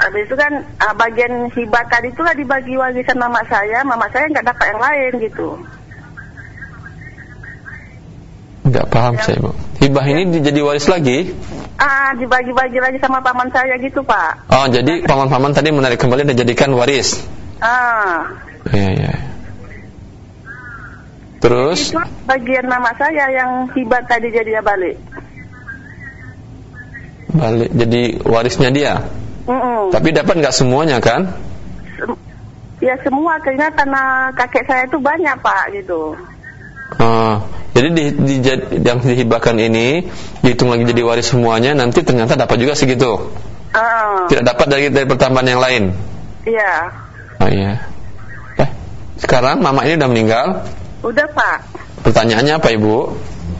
Habis itu kan ah, bagian hibah tadi itu lah dibagi warisan mama saya, mama saya nggak dapat yang lain gitu. Nggak paham saya ibu. Hibah ini jadi waris lagi? Ah, dibagi-bagi lagi sama paman saya gitu pak. Oh, jadi paman-paman tadi menarik kembali dan jadikan waris. Ah, Iya, iya. Terus, itu bagian mama saya yang hibah tadi jadi balik. balik jadi warisnya dia. Mm-mm. Tapi dapat nggak semuanya kan? Sem- Ya semua karena tanah kakek saya itu banyak pak gitu. Oh, jadi di, di, yang dihibahkan ini dihitung lagi jadi waris semuanya, nanti ternyata dapat juga segitu. Ah, Tidak dapat dari dari pertambahan yang lain. iya. Oh iya. Eh, sekarang mama ini udah meninggal. Udah pak. Pertanyaannya apa ibu?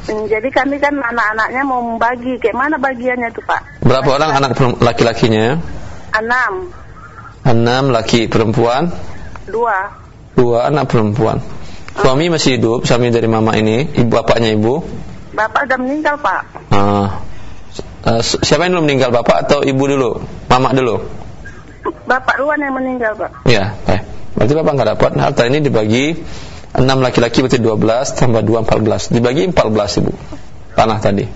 Hmm, Jadi kami kan anak-anaknya mau membagi, kayak mana bagiannya tuh pak? Berapa orang anak laki-lakinya? Enam, Enam laki perempuan, dua. dua anak perempuan. Suami masih hidup, suami dari mama ini, ibu bapaknya ibu. Bapak udah meninggal pak. Ah, eh, siapa yang dulu meninggal bapak atau ibu dulu? Mama dulu. Bapak duluan yang meninggal pak. Ya, eh. Berarti bapak nggak dapat. Harta ini dibagi 6 laki-laki berarti 12 tambah 2 14. Dibagi 14 ibu. Tanah tadi.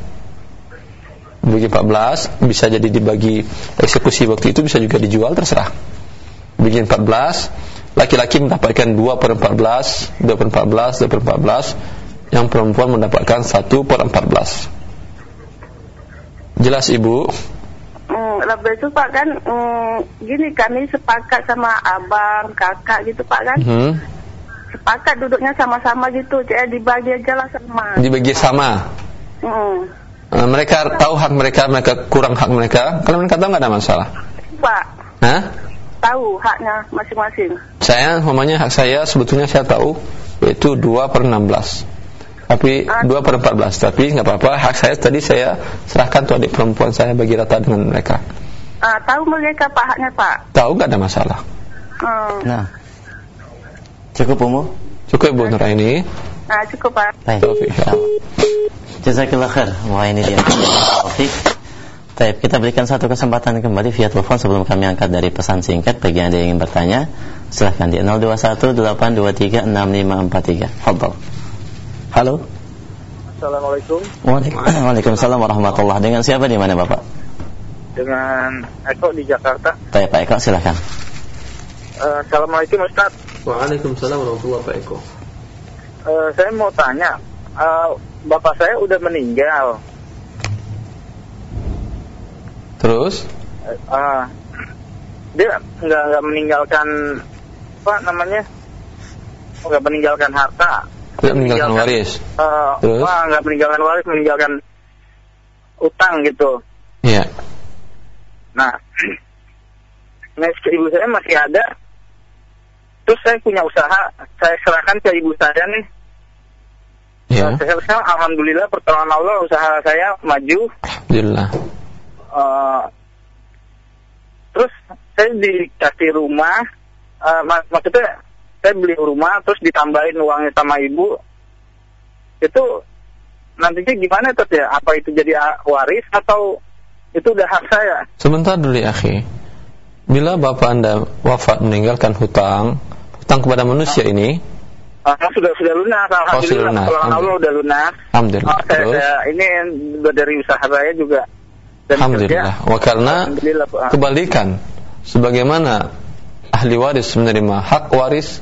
Dibagi 14 bisa jadi dibagi eksekusi waktu itu bisa juga dijual terserah. Dibagi 14 laki-laki mendapatkan 2 per 14 2 per 14 2 per 14 yang perempuan mendapatkan 1 per 14 jelas ibu Hmm, lebih itu pak kan, hmm, gini kami sepakat sama abang, kakak gitu pak kan. hmm. Sepakat duduknya sama-sama gitu, jadi dibagi aja lah sama. dibagi sama Hmm. Eh, mereka tahu hak mereka, mereka kurang hak mereka. Kalau mereka tahu nggak ada masalah. Pak, Hah? tahu haknya masing-masing. Saya, namanya hak saya sebetulnya saya tahu yaitu 2 per 16. Tapi 2 per 14. Tapi nggak apa-apa. Hak saya tadi saya serahkan tuh adik perempuan saya bagi rata dengan mereka. Ah, tahu mereka pak haknya pak. Tahu nggak ada masalah. Hmm. Nah, cukup umum. Cukup Ibu Nuraini. Nah cukup pak. Baik. Taufik. Jazakallah khair. Wah ini dia. Taufik. Baik, kita berikan satu kesempatan kembali via telepon sebelum kami angkat dari pesan singkat bagi Anda yang ingin bertanya. Silahkan di 0218236543. Fadal. Halo. Assalamualaikum Waalaikum- Waalaikumsalam warahmatullah. Dengan siapa di mana Bapak? dengan Eko di Jakarta. Baik, Pak Eko silahkan. Eh, Assalamualaikum Ustaz. Waalaikumsalam warahmatullahi wabarakatuh. Eh, saya mau tanya, eh, bapak saya udah meninggal. Terus? Dia nggak nggak meninggalkan apa namanya? Nggak meninggalkan harta. Tidak meninggalkan waris. Uh, Terus? Wah, nggak meninggalkan waris, meninggalkan utang gitu. Iya. Nah, nah ibu saya masih ada. Terus saya punya usaha, saya serahkan ke ibu saya nih. Iya. Nah, saya sekarang alhamdulillah pertolongan Allah usaha saya maju. Alhamdulillah. Eh, terus saya dikasih rumah, eh, mak- maksudnya saya beli rumah terus ditambahin uangnya sama ibu. Itu nantinya gimana tuh ya? Apa itu jadi ah, waris atau itu udah hak saya? Sebentar dulu ya, akhi. Bila bapak anda wafat meninggalkan hutang, hutang kepada manusia ini, Ah, sudah sudah lunas, alhamdulillah. lunas. Pertolongan Allah udah lunas. Alhamdulillah. Oh, saya, saya, ini juga dari usaha saya juga. Dan Alhamdulillah. kerja. Karena Alhamdulillah, Pak. kebalikan, sebagaimana ahli waris menerima hak waris,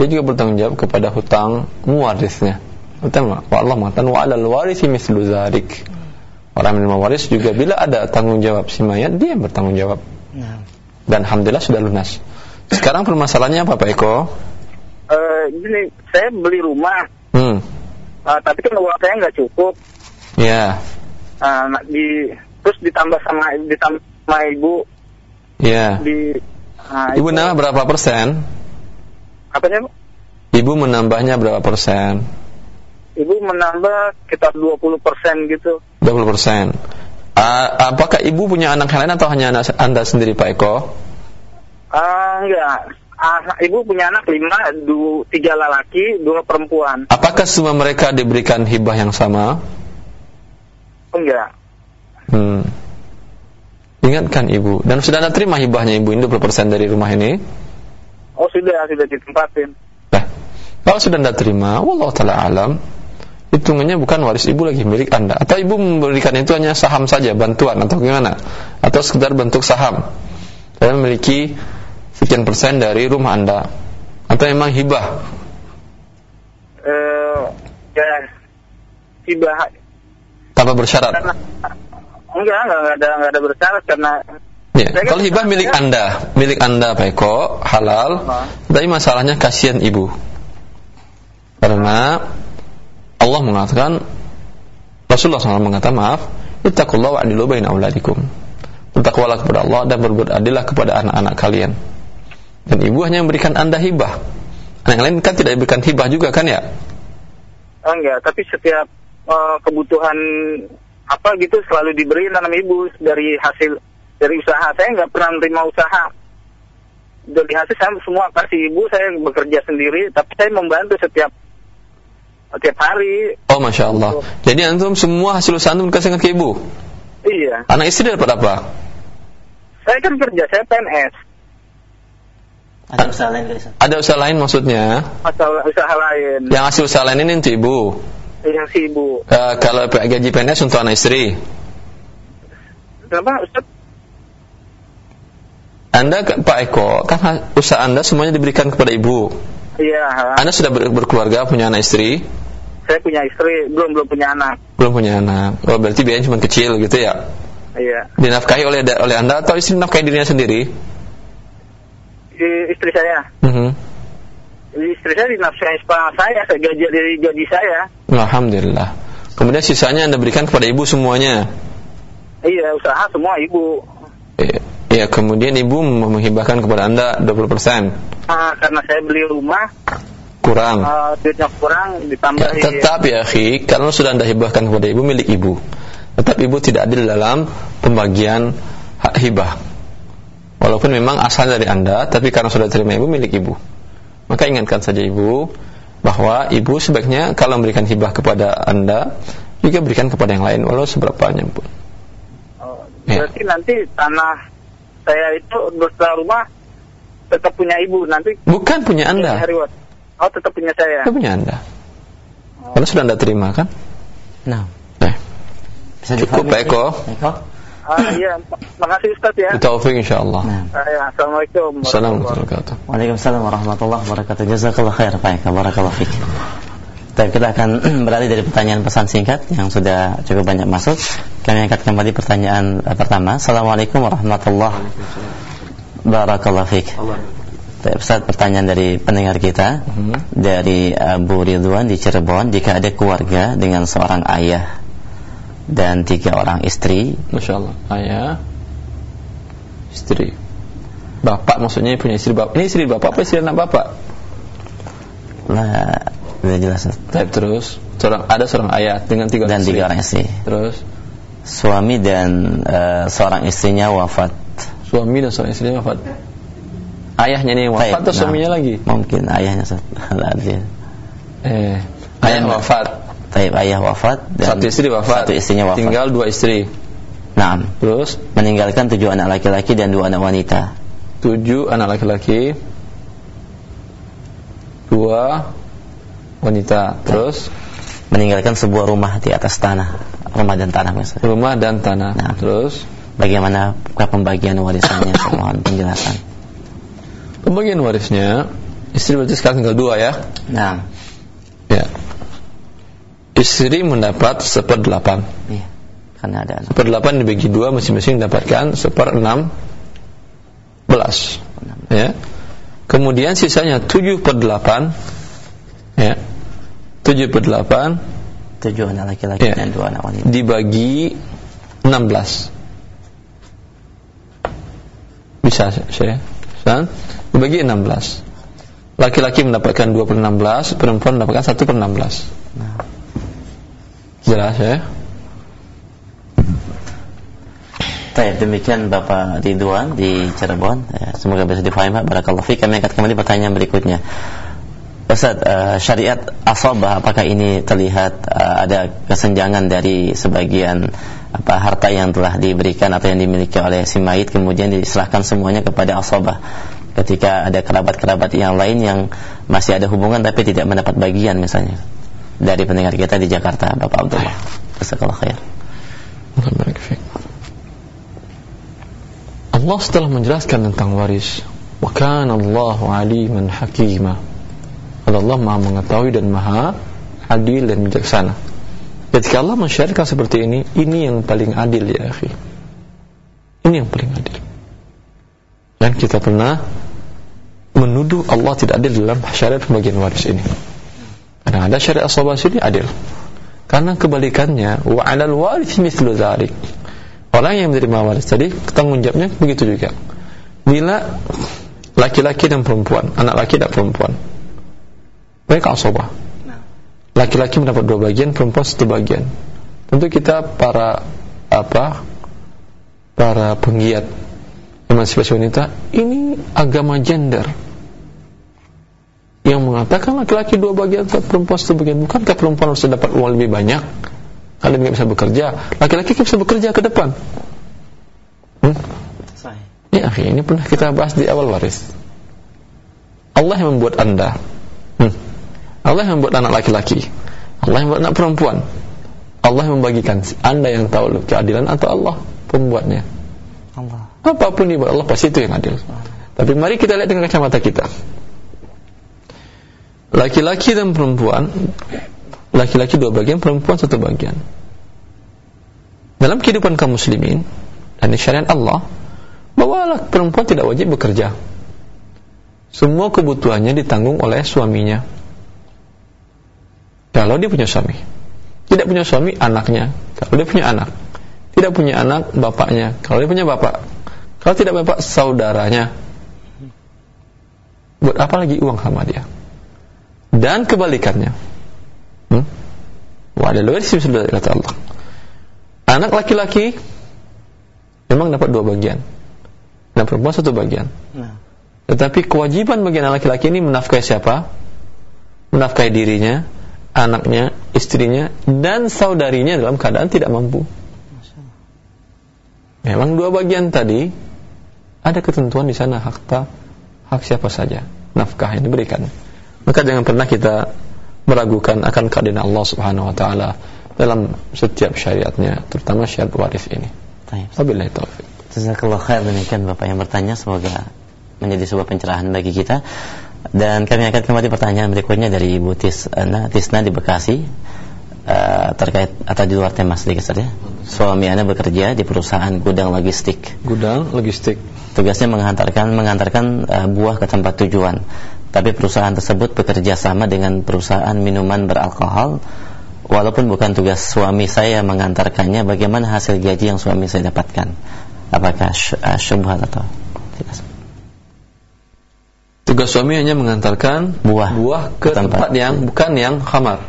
dia juga bertanggung jawab kepada hutang muwarisnya. Betul Wa Allah mengatakan wa alal warisi mislu zalik. Orang yang menerima waris juga bila ada tanggung jawab si mayat, dia yang bertanggung jawab. Nah. Dan alhamdulillah sudah lunas. Sekarang permasalahannya apa Pak Eko? Eh, gini, saya beli rumah, Hmm. ah, tapi kan uang saya nggak cukup. Ya. Ah, nah, di terus ditambah sama ditambah sama ibu Ya. di ah, Ibu nambah berapa persen? Apanya Bu? Ibu menambahnya berapa persen? ibu menambah sekitar 20 persen gitu 20 persen. Ah, apakah ibu punya anak yang lain atau hanya anak anda sendiri Pak Eko? ah enggak ah, ibu punya anak lima du, tiga lelaki dua perempuan Apakah semua mereka diberikan hibah yang sama? enggak Hmm. Ingatkan ibu dan sudah anda terima hibahnya ibu ini 20% dari rumah ini? Oh sudah sudah ditempatin. Nah, kalau sudah anda terima, wallahu taala alam, hitungannya bukan waris ibu lagi milik anda. Atau ibu memberikan itu hanya saham saja bantuan atau gimana? Atau sekedar bentuk saham. Saya memiliki sekian persen dari rumah anda. Atau memang hibah? Eh ya hibah. Tanpa bersyarat? Karena enggak enggak enggak ada enggak ada bersyarat karena Ya, kalau hibah milik anda, milik anda Pak Eko, halal. Ah. Tapi masalahnya kasihan ibu, karena Allah mengatakan Rasulullah SAW mengatakan maaf, ittaqullah wa'adilu baina auladikum. Bertakwalah kepada Allah dan berbuat adillah kepada anak-anak kalian. Dan ibu hanya memberikan anda hibah. Anak yang lain kan tidak diberikan hibah juga kan ya? oh, enggak tapi setiap eh, kebutuhan apa gitu selalu diberi sama ibu dari hasil dari usaha saya nggak pernah menerima usaha dari hasil saya semua kasih ibu saya bekerja sendiri tapi saya membantu setiap setiap hari Oh masya Allah. Jadi antum semua hasil usaha antum dikasihkan ke ibu. iya Anak istri dapat apa? saya kan kerja saya PNS Ada usaha lain Ustaz? Ada usaha lain maksudnya? atau usaha lain Yang hasil usaha lain ini untuk ibu. yang si ibu Eh, kalau gaji PNS untuk anak istri. kenapa Ustaz Anda Pak Eko, kan ha- usaha Anda semuanya diberikan kepada ibu. iya Anda sudah ber- berkeluarga, punya anak istri, saya punya istri belum belum punya anak belum punya anak. Oh, berarti biayanya cuma kecil gitu ya. iya Dinafkahi oleh oleh Anda atau istri menafkahi dirinya sendiri? I- istri saya Mhm. istri saya dinafkahi sama saya saya gaji dari gaji saya Alhamdulillah. Kemudian sisanya Anda berikan kepada ibu semuanya. iya usaha semua ibu Ya, kemudian ibu menghibahkan kepada Anda 20%. Ah, karena saya beli rumah Kurang. duitnya kurang Ya, ditambah tetap ya, akhi, karena sudah Anda hibahkan kepada ibu milik ibu. Tetap ibu tidak adil dalam pembagian hak hibah. Walaupun memang asal dari Anda, tapi karena sudah terima ibu milik ibu. Maka ingatkan saja ibu bahwa ibu sebaiknya kalau memberikan hibah kepada Anda juga berikan kepada yang lain walau seberapanya pun. Oh, Ya. berarti nanti tanah saya itu beserta rumah tetap punya ibu nanti Bukan punya Anda, hari wat- oh tetap punya saya itu punya Anda. Karena sudah Anda terima kan? Nah, Eh, bisa Cukup, Pak Eko. Eko? ah iya makasih Ustaz ya Taufik insyaallah. Nah. Ah, ya, assalamualaikum Assalamualaikum warahmatullahi warahmatullahi wabarakatuh. Waalaikumsalam warahmatullahi wabarakatuh. Jazakallah khair Pak Eka. Barakallahu fiik. Baik, kita akan beralih dari pertanyaan pesan singkat yang sudah cukup banyak masuk. Kami angkat kembali pertanyaan eh, pertama. Assalamualaikum warahmatullahi wabarakatuh. Barakallahu fiik. Ustaz pertanyaan dari pendengar kita Mhm. dari Abu Ridwan di Cirebon jika ada keluarga dengan seorang ayah dan tiga orang istri Masya Allah Ayah Istri Bapak maksudnya punya istri bapak Ini istri bapak apa istri anak bapak? lah tidak jelas. Baik, terus seorang, Ada seorang ayah dengan tiga dan istri. tiga orang istri. Terus? Suami dan eh, seorang istrinya wafat. Suami dan seorang istri wafat. Ayahnya nih wafat Baik, atau nah, suaminya lagi? mungkin ayahnya adri. Eh, ayah wafat. Taib ayah wafat dan Satu istri wafat. satu istrinya wafat. Tinggal dua istri. Naam. Terus? Meninggalkan tujuh anak laki-laki dan dua anak wanita. Tujuh anak laki-laki. Dua wanita. Terus? Meninggalkan sebuah rumah di atas tanah. Rumah dan tanah Ustaz. rumah dan tanah. Nah. Terus? Bagaimana pembagian warisannya? Mohon penjelasan. Pembagian warisnya Istri berarti sekarang tinggal dua ya? Nah. Ya. Istri mendapat seperdelapan iya karena ada Seperdelapan dibagi dua Masing-masing mendapatkan seper enam belas. Ya. Kemudian sisanya tujuh per delapan. Ya Tujuh per delapan tujuh anak laki-laki Iya. dan dua anak wanita Dibagi enam belas Bisa saya Bisa Dibagi enam belas Laki-laki mendapatkan dua per enam belas Perempuan mendapatkan satu per enam belas nah. Jelas ya Baik, demikian Bapak Ridwan di Cirebon. Ya, semoga bisa difahami. Pak. Barakallahu fiik. Kami angkat kembali pertanyaan berikutnya. Ustaz, eh, syariat asabah apakah ini terlihat eh, ada kesenjangan dari sebagian apa harta yang telah diberikan atau yang dimiliki oleh si mayit kemudian diserahkan semuanya kepada asabah ketika ada kerabat-kerabat yang lain yang masih ada hubungan tapi tidak mendapat bagian misalnya dari pendengar kita di Jakarta Bapak Abdullah. Jazakallah khair. Allah setelah menjelaskan tentang waris wa kana Allahu aliman hakima Allah maha mengetahui dan maha adil dan bijaksana. Ketika Allah mensyariatkan seperti ini ini yang paling adil ya akhi. Ini yang paling adil. Dan kita pernah menuduh Allah tidak adil dalam syariat pembagian waris ini. Karena ada syariat asabah ini adil. Karena kebalikannya wa 'alal waris mithlu dzalik orang yang menerima waris tadi tanggung jawabnya begitu juga. Bila laki-laki dan perempuan anak laki dan perempuan mereka asabah laki-laki mendapat dua bagian perempuan satu bagian. Tentu kita para apa para penggiat emansipasi wanita ini agama gender. Yang mengatakan laki-laki dua bagian perempuan satu bagian bukankah perempuan harus dapat uang lebih banyak? Kalau dia bisa bekerja. Laki-laki bisa bekerja ke depan. Hmm? ya akhi ini pernah kita bahas di awal waris. Allah yang membuat anda. Allah yang membuat anak laki-laki. Allah yang membuat anak perempuan. Allah yang membagikan. Anda yang tahu keadilan atau Allah pembuatnya. Allah. apa pun dibuat Allah pasti itu yang adil. Tapi mari kita lihat dengan kacamata kita. Laki-laki dan perempuan. Laki-laki dua bagian perempuan satu bagian. Dalam kehidupan kaum muslimin dan syariat Allah bahwa perempuan tidak wajib bekerja. Semua kebutuhannya ditanggung oleh suaminya kalau dia punya suami. Tidak punya suami anaknya. Kalau dia punya anak. Tidak punya anak bapaknya. Kalau dia punya bapak. Kalau tidak bapak saudaranya. Buat apa lagi uang sama dia? Dan kebalikannya. Hmm? Wa'ala waris sudah kata Allah anak laki-laki memang dapat dua bagian. Dan perempuan satu bagian. Nah. tetapi kewajiban bagi anak laki-laki ini menafkahi siapa? Menafkahi dirinya anaknya istrinya dan saudarinya dalam keadaan tidak mampu. Memang dua bagian tadi ada ketentuan di sana hak ta, hak siapa saja nafkah yang diberikan. Maka jangan pernah kita meragukan akan keadilan Allah Subhanahu wa taala dalam setiap syariatnya terutama syariat waris ini. Wabillahi taufik Jazakallah khair demikian Bapak yang bertanya. Semoga menjadi sebuah pencerahan bagi kita dan kami akan kembali pertanyaan berikutnya dari Ibu Tisna, Tisna di Bekasi eh, terkait atau di luar tema sedikit saja suami anda bekerja di perusahaan gudang logistik gudang logistik tugasnya menghantarkan mengantarkan uh, buah ke tempat tujuan. Tapi perusahaan tersebut bekerja sama dengan perusahaan minuman beralkohol. Walaupun bukan tugas suami saya mengantarkannya, bagaimana hasil gaji yang suami saya dapatkan? Apakah uh, syubhat atau tidak? Tugas suami hanya mengantarkan buah, buah ke tempat, tempat yang bukan yang khamar.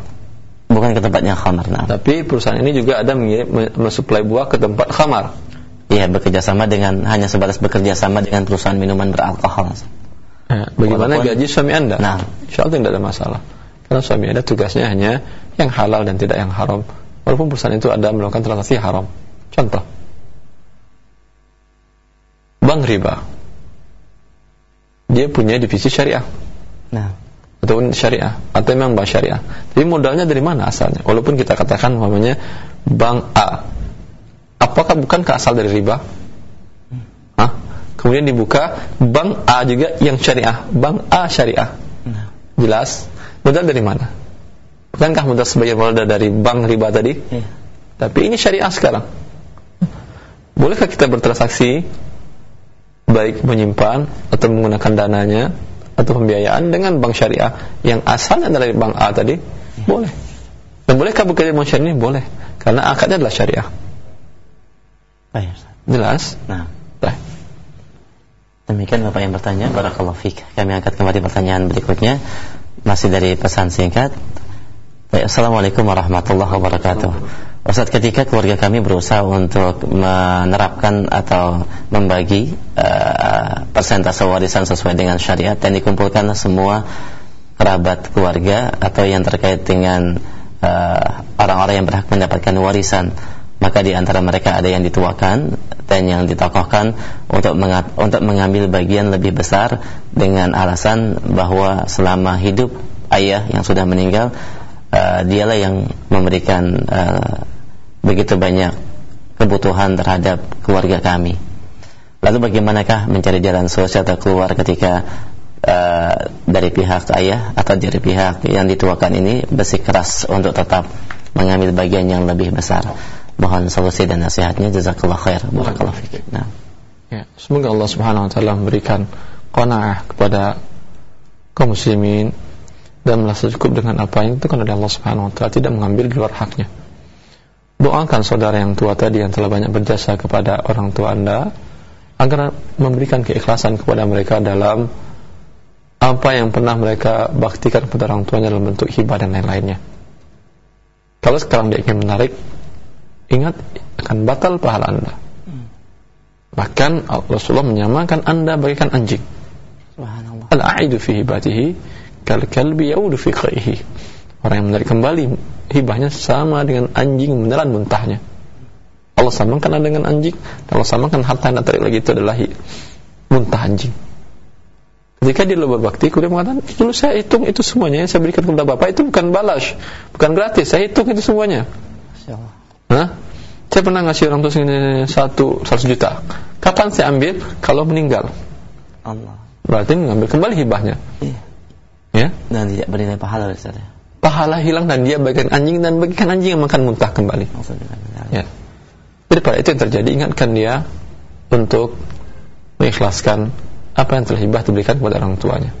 Bukan ke tempat yang khamar. Nah. Tapi perusahaan ini juga ada mensuplai buah ke tempat khamar. Iya, bekerja sama dengan hanya sebatas bekerja sama dengan perusahaan minuman beralkohol. Ya, bagaimana Walaupun, gaji suami Anda? Nah, insya Allah tidak ada masalah. Karena suami Anda tugasnya hanya yang halal dan tidak yang haram. Walaupun perusahaan itu ada melakukan transaksi haram. Contoh. Bank riba. Dia punya divisi syariah. Nah. Atau syariah atau memang bank syariah. Jadi modalnya dari mana asalnya? Walaupun kita katakan namanya bank A apakah bukan asal dari riba? Hah? Kemudian dibuka bank A juga yang syariah, bank A syariah. Nah. Jelas? Modal dari mana? Bukankah modal sebagian modal dari bank riba tadi? Ya. Tapi ini syariah sekarang. Bolehkah kita bertransaksi baik menyimpan atau menggunakan dananya atau pembiayaan dengan bank syariah yang asalnya dari bank A tadi? Boleh. Dan bolehkah bekerja bank syariah ini? Boleh. Karena akadnya adalah syariah. Baik. Jelas? Nah. Baik. Demikian Bapak yang bertanya, barakallahu fik. Kami angkat kembali pertanyaan berikutnya masih dari pesan singkat. Baik, Assalamualaikum warahmatullahi wabarakatuh. Ustaz, ketika keluarga kami berusaha untuk menerapkan atau membagi uh, persentase warisan sesuai dengan syariat dan dikumpulkan semua kerabat keluarga atau yang terkait dengan eh, orang-orang uh, yang berhak mendapatkan warisan maka di antara mereka ada yang dituakan dan yang ditokohkan untuk untuk mengambil bagian lebih besar dengan alasan bahwa selama hidup ayah yang sudah meninggal uh, dialah yang memberikan uh, begitu banyak kebutuhan terhadap keluarga kami. Lalu bagaimanakah mencari jalan sosial atau keluar ketika uh, dari pihak ayah atau dari pihak yang dituakan ini bersikeras untuk tetap mengambil bagian yang lebih besar? mohon solusi dan nasihatnya. Jazakallah khair. Barakallahu fiik nah. Ya semoga Allah Subhanahu wa taala memberikan qanaah kepada kaum muslimin dan merasa cukup dengan apa yang ditentukan oleh Allah Subhanahu wa taala tidak mengambil di luar haknya. Doakan saudara yang tua tadi yang telah banyak berjasa kepada orang tua Anda agar memberikan keikhlasan kepada mereka dalam apa yang pernah mereka baktikan kepada orang tuanya dalam bentuk hibah dan lain-lainnya. Kalau sekarang dia ingin menarik ingat akan batal pahala anda. Bahkan Rasulullah menyamakan anda bagaikan anjing. Al-a'idu fi hibatihi kalbi yaudu fi qaihi orang yang menarik kembali hibahnya sama dengan anjing menelan muntahnya Allah samakan dengan anjing Allah samakan harta yang tarik lagi itu adalah muntah anjing Ketika dia berbakti, kemudian mengatakan, dulu saya hitung itu semuanya yang saya berikan kepada bapak itu bukan balas, bukan gratis, saya hitung itu semuanya. Hah? Saya pernah ngasih orang tua segini satu seratus juta. Kapan saya ambil? Kalau meninggal. Allah. Berarti mengambil kembali hibahnya. Iya. Ya? Dan tidak bernilai pahala Ustaz. Pahala hilang dan dia bagian anjing dan bagikan anjing yang makan muntah kembali. Ya. Jadi pada itu yang terjadi ingatkan dia untuk mengikhlaskan apa yang telah hibah diberikan kepada orang tuanya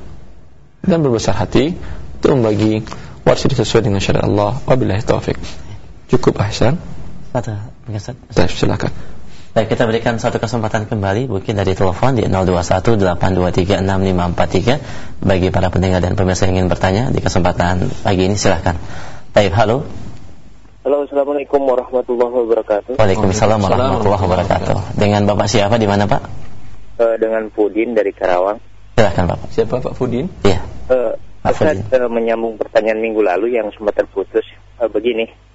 dan berbesar hati untuk membagi waris sesuai dengan syariat Allah. Wabillahi taufik. Cukup Ahsan. Baik, silakan. Baik, kita berikan satu kesempatan kembali mungkin dari telepon di 0218236543 bagi para pendengar dan pemirsa yang ingin bertanya di kesempatan pagi ini silahkan. Baik, halo. Halo, Assalamualaikum warahmatullahi wabarakatuh. Waalaikumsalam warahmatullahi wabarakatuh. Dengan Bapak siapa di mana, Pak? Uh, dengan Pudin dari Karawang. Silahkan, Bapak. Siapa Pak Pudin? Iya. Uh, Saya uh, menyambung pertanyaan minggu lalu yang sempat terputus uh, begini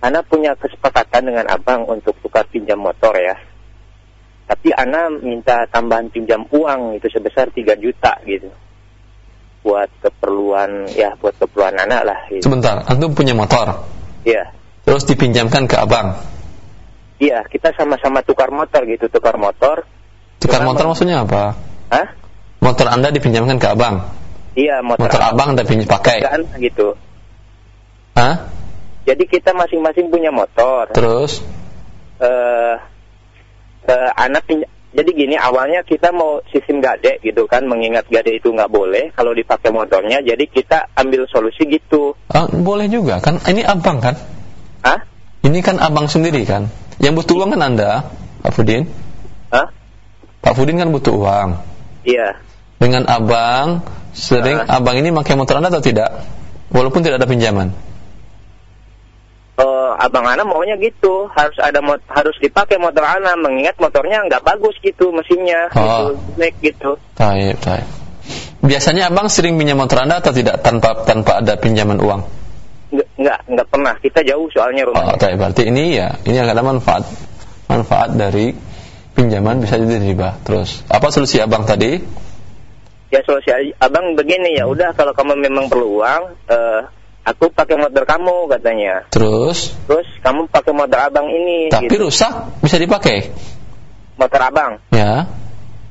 Ana punya kesepakatan dengan abang untuk tukar pinjam motor ya. Tapi Ana minta tambahan pinjam uang itu sebesar 3 juta gitu. Buat keperluan ya buat keperluan anak lah. Gitu. Sebentar, antum punya motor? Iya. Terus dipinjamkan ke abang? Iya, kita sama-sama tukar motor gitu, tukar motor. Tukar motor maksudnya apa? Hah? Motor Anda dipinjamkan ke abang? Iya, motor, motor abang Anda pinjam pakai. Kan gitu. Hah? Jadi kita masing-masing punya motor. Terus? Uh, uh, anak jadi gini awalnya kita mau sistem gade gitu kan mengingat gade itu nggak boleh kalau dipakai motornya jadi kita ambil solusi gitu. Ah, boleh juga kan? Ini abang kan? Ah ini kan abang sendiri kan? Yang butuh uang kan anda Pak Fudin? Ah Pak Fudin kan butuh uang. Iya. Dengan abang sering abang ini pakai motor anda atau tidak? Walaupun tidak ada pinjaman Eh, abang Ana maunya gitu harus ada mot harus dipakai motor Ana mengingat motornya nggak bagus gitu mesinnya Oh. gitu naik gitu Taib, taib. Biasanya abang sering pinjam motor anda atau tidak tanpa tanpa ada pinjaman uang? nggak nggak pernah kita jauh soalnya Oh, rumahnya taib. Berarti ini ya, ini ada manfaat manfaat dari pinjaman bisa jadi riba. Terus, apa solusi abang tadi? ya solusi abang begini ya udah kalau kamu memang perlu uang eh, aku pakai motor kamu katanya Terus, terus kamu pakai motor abang ini tapi gitu. rusak bisa dipakai. motor abang Ya.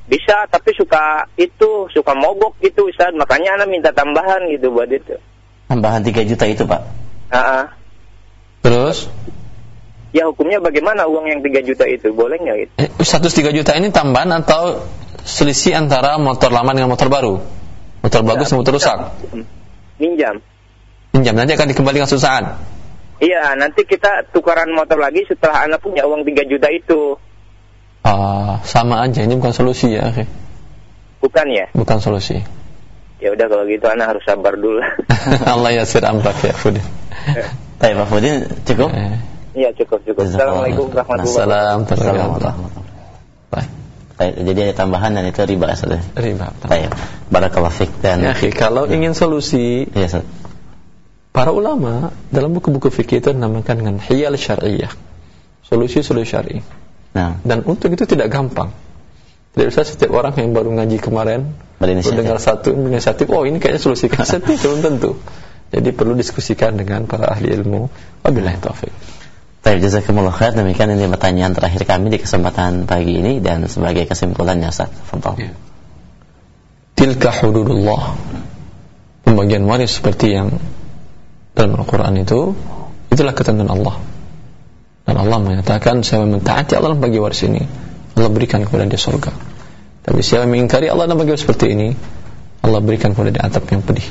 bisa tapi suka itu suka mogok gitu Ustaz makanya anak minta tambahan gitu buat itu Tambahan 3 juta itu Pak. Ah, ah. Terus, ya hukumnya bagaimana uang yang 3 juta itu boleh nggak gitu eh, 103 juta ini tambahan atau selisih antara motor lama dengan motor baru? Motor bagus dan motor rusak. minjam Pinjam nanti akan dikembalikan suatu saat. Iya, nanti kita tukaran motor lagi setelah anak punya uang 3 juta itu. Ah, sama aja ini bukan solusi ya, oke. Bukan ya? Bukan solusi. Ya udah kalau gitu anak harus sabar dulu. Allah yasir amrak ya Fudin. Baik Pak Fudin cukup? Eh, Iya, cukup cukup. Assalamualaikum warahmatullahi wabarakatuh. Assalamualaikum warahmatullahi Assalamualaikum. Baik, jadi ada tambahan dan itu riba Ustaz. riba. Baik. Barakallahu fiik dan Ya, kalau ingin solusi, Iya, Ustaz. Para ulama dalam buku-buku fikih itu dinamakan dengan hiyal syar'iyyah. Solusi-solusi syar'i. Nah, Dan untuk itu tidak gampang. Tidak bisa setiap orang yang baru ngaji kemarin mendengar satu inisiatif, oh ini kayaknya solusi itu belum tentu. Jadi perlu diskusikan dengan para ahli ilmu. Wabillahi taufik. Baik, jazakumullah khair. Demikian ini pertanyaan terakhir kami di kesempatan pagi ini dan sebagai kesimpulannya Ustaz. Fadhal. Ya. Tilka hududullah. Pembagian waris seperti yang dalam Al-Quran itu, itulah ketentuan Allah. Dan Allah menyatakan, siapa mentaati Allah bagi waris ini, Allah berikan kepada dia surga. Tapi siapa mengingkari Allah dalam bagi waris seperti ini, Allah berikan kepada dia atap yang pedih.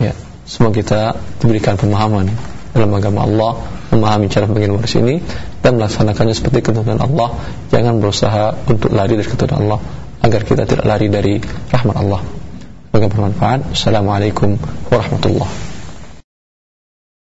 Ya, semoga kita diberikan pemahaman dalam agama Allah, memahami cara pembagian waris ini dan melaksanakannya seperti ketentuan Allah. Jangan berusaha untuk lari dari ketentuan Allah agar kita tidak lari dari rahmat Allah. Semoga bermanfaat. Assalamualaikum warahmatullahi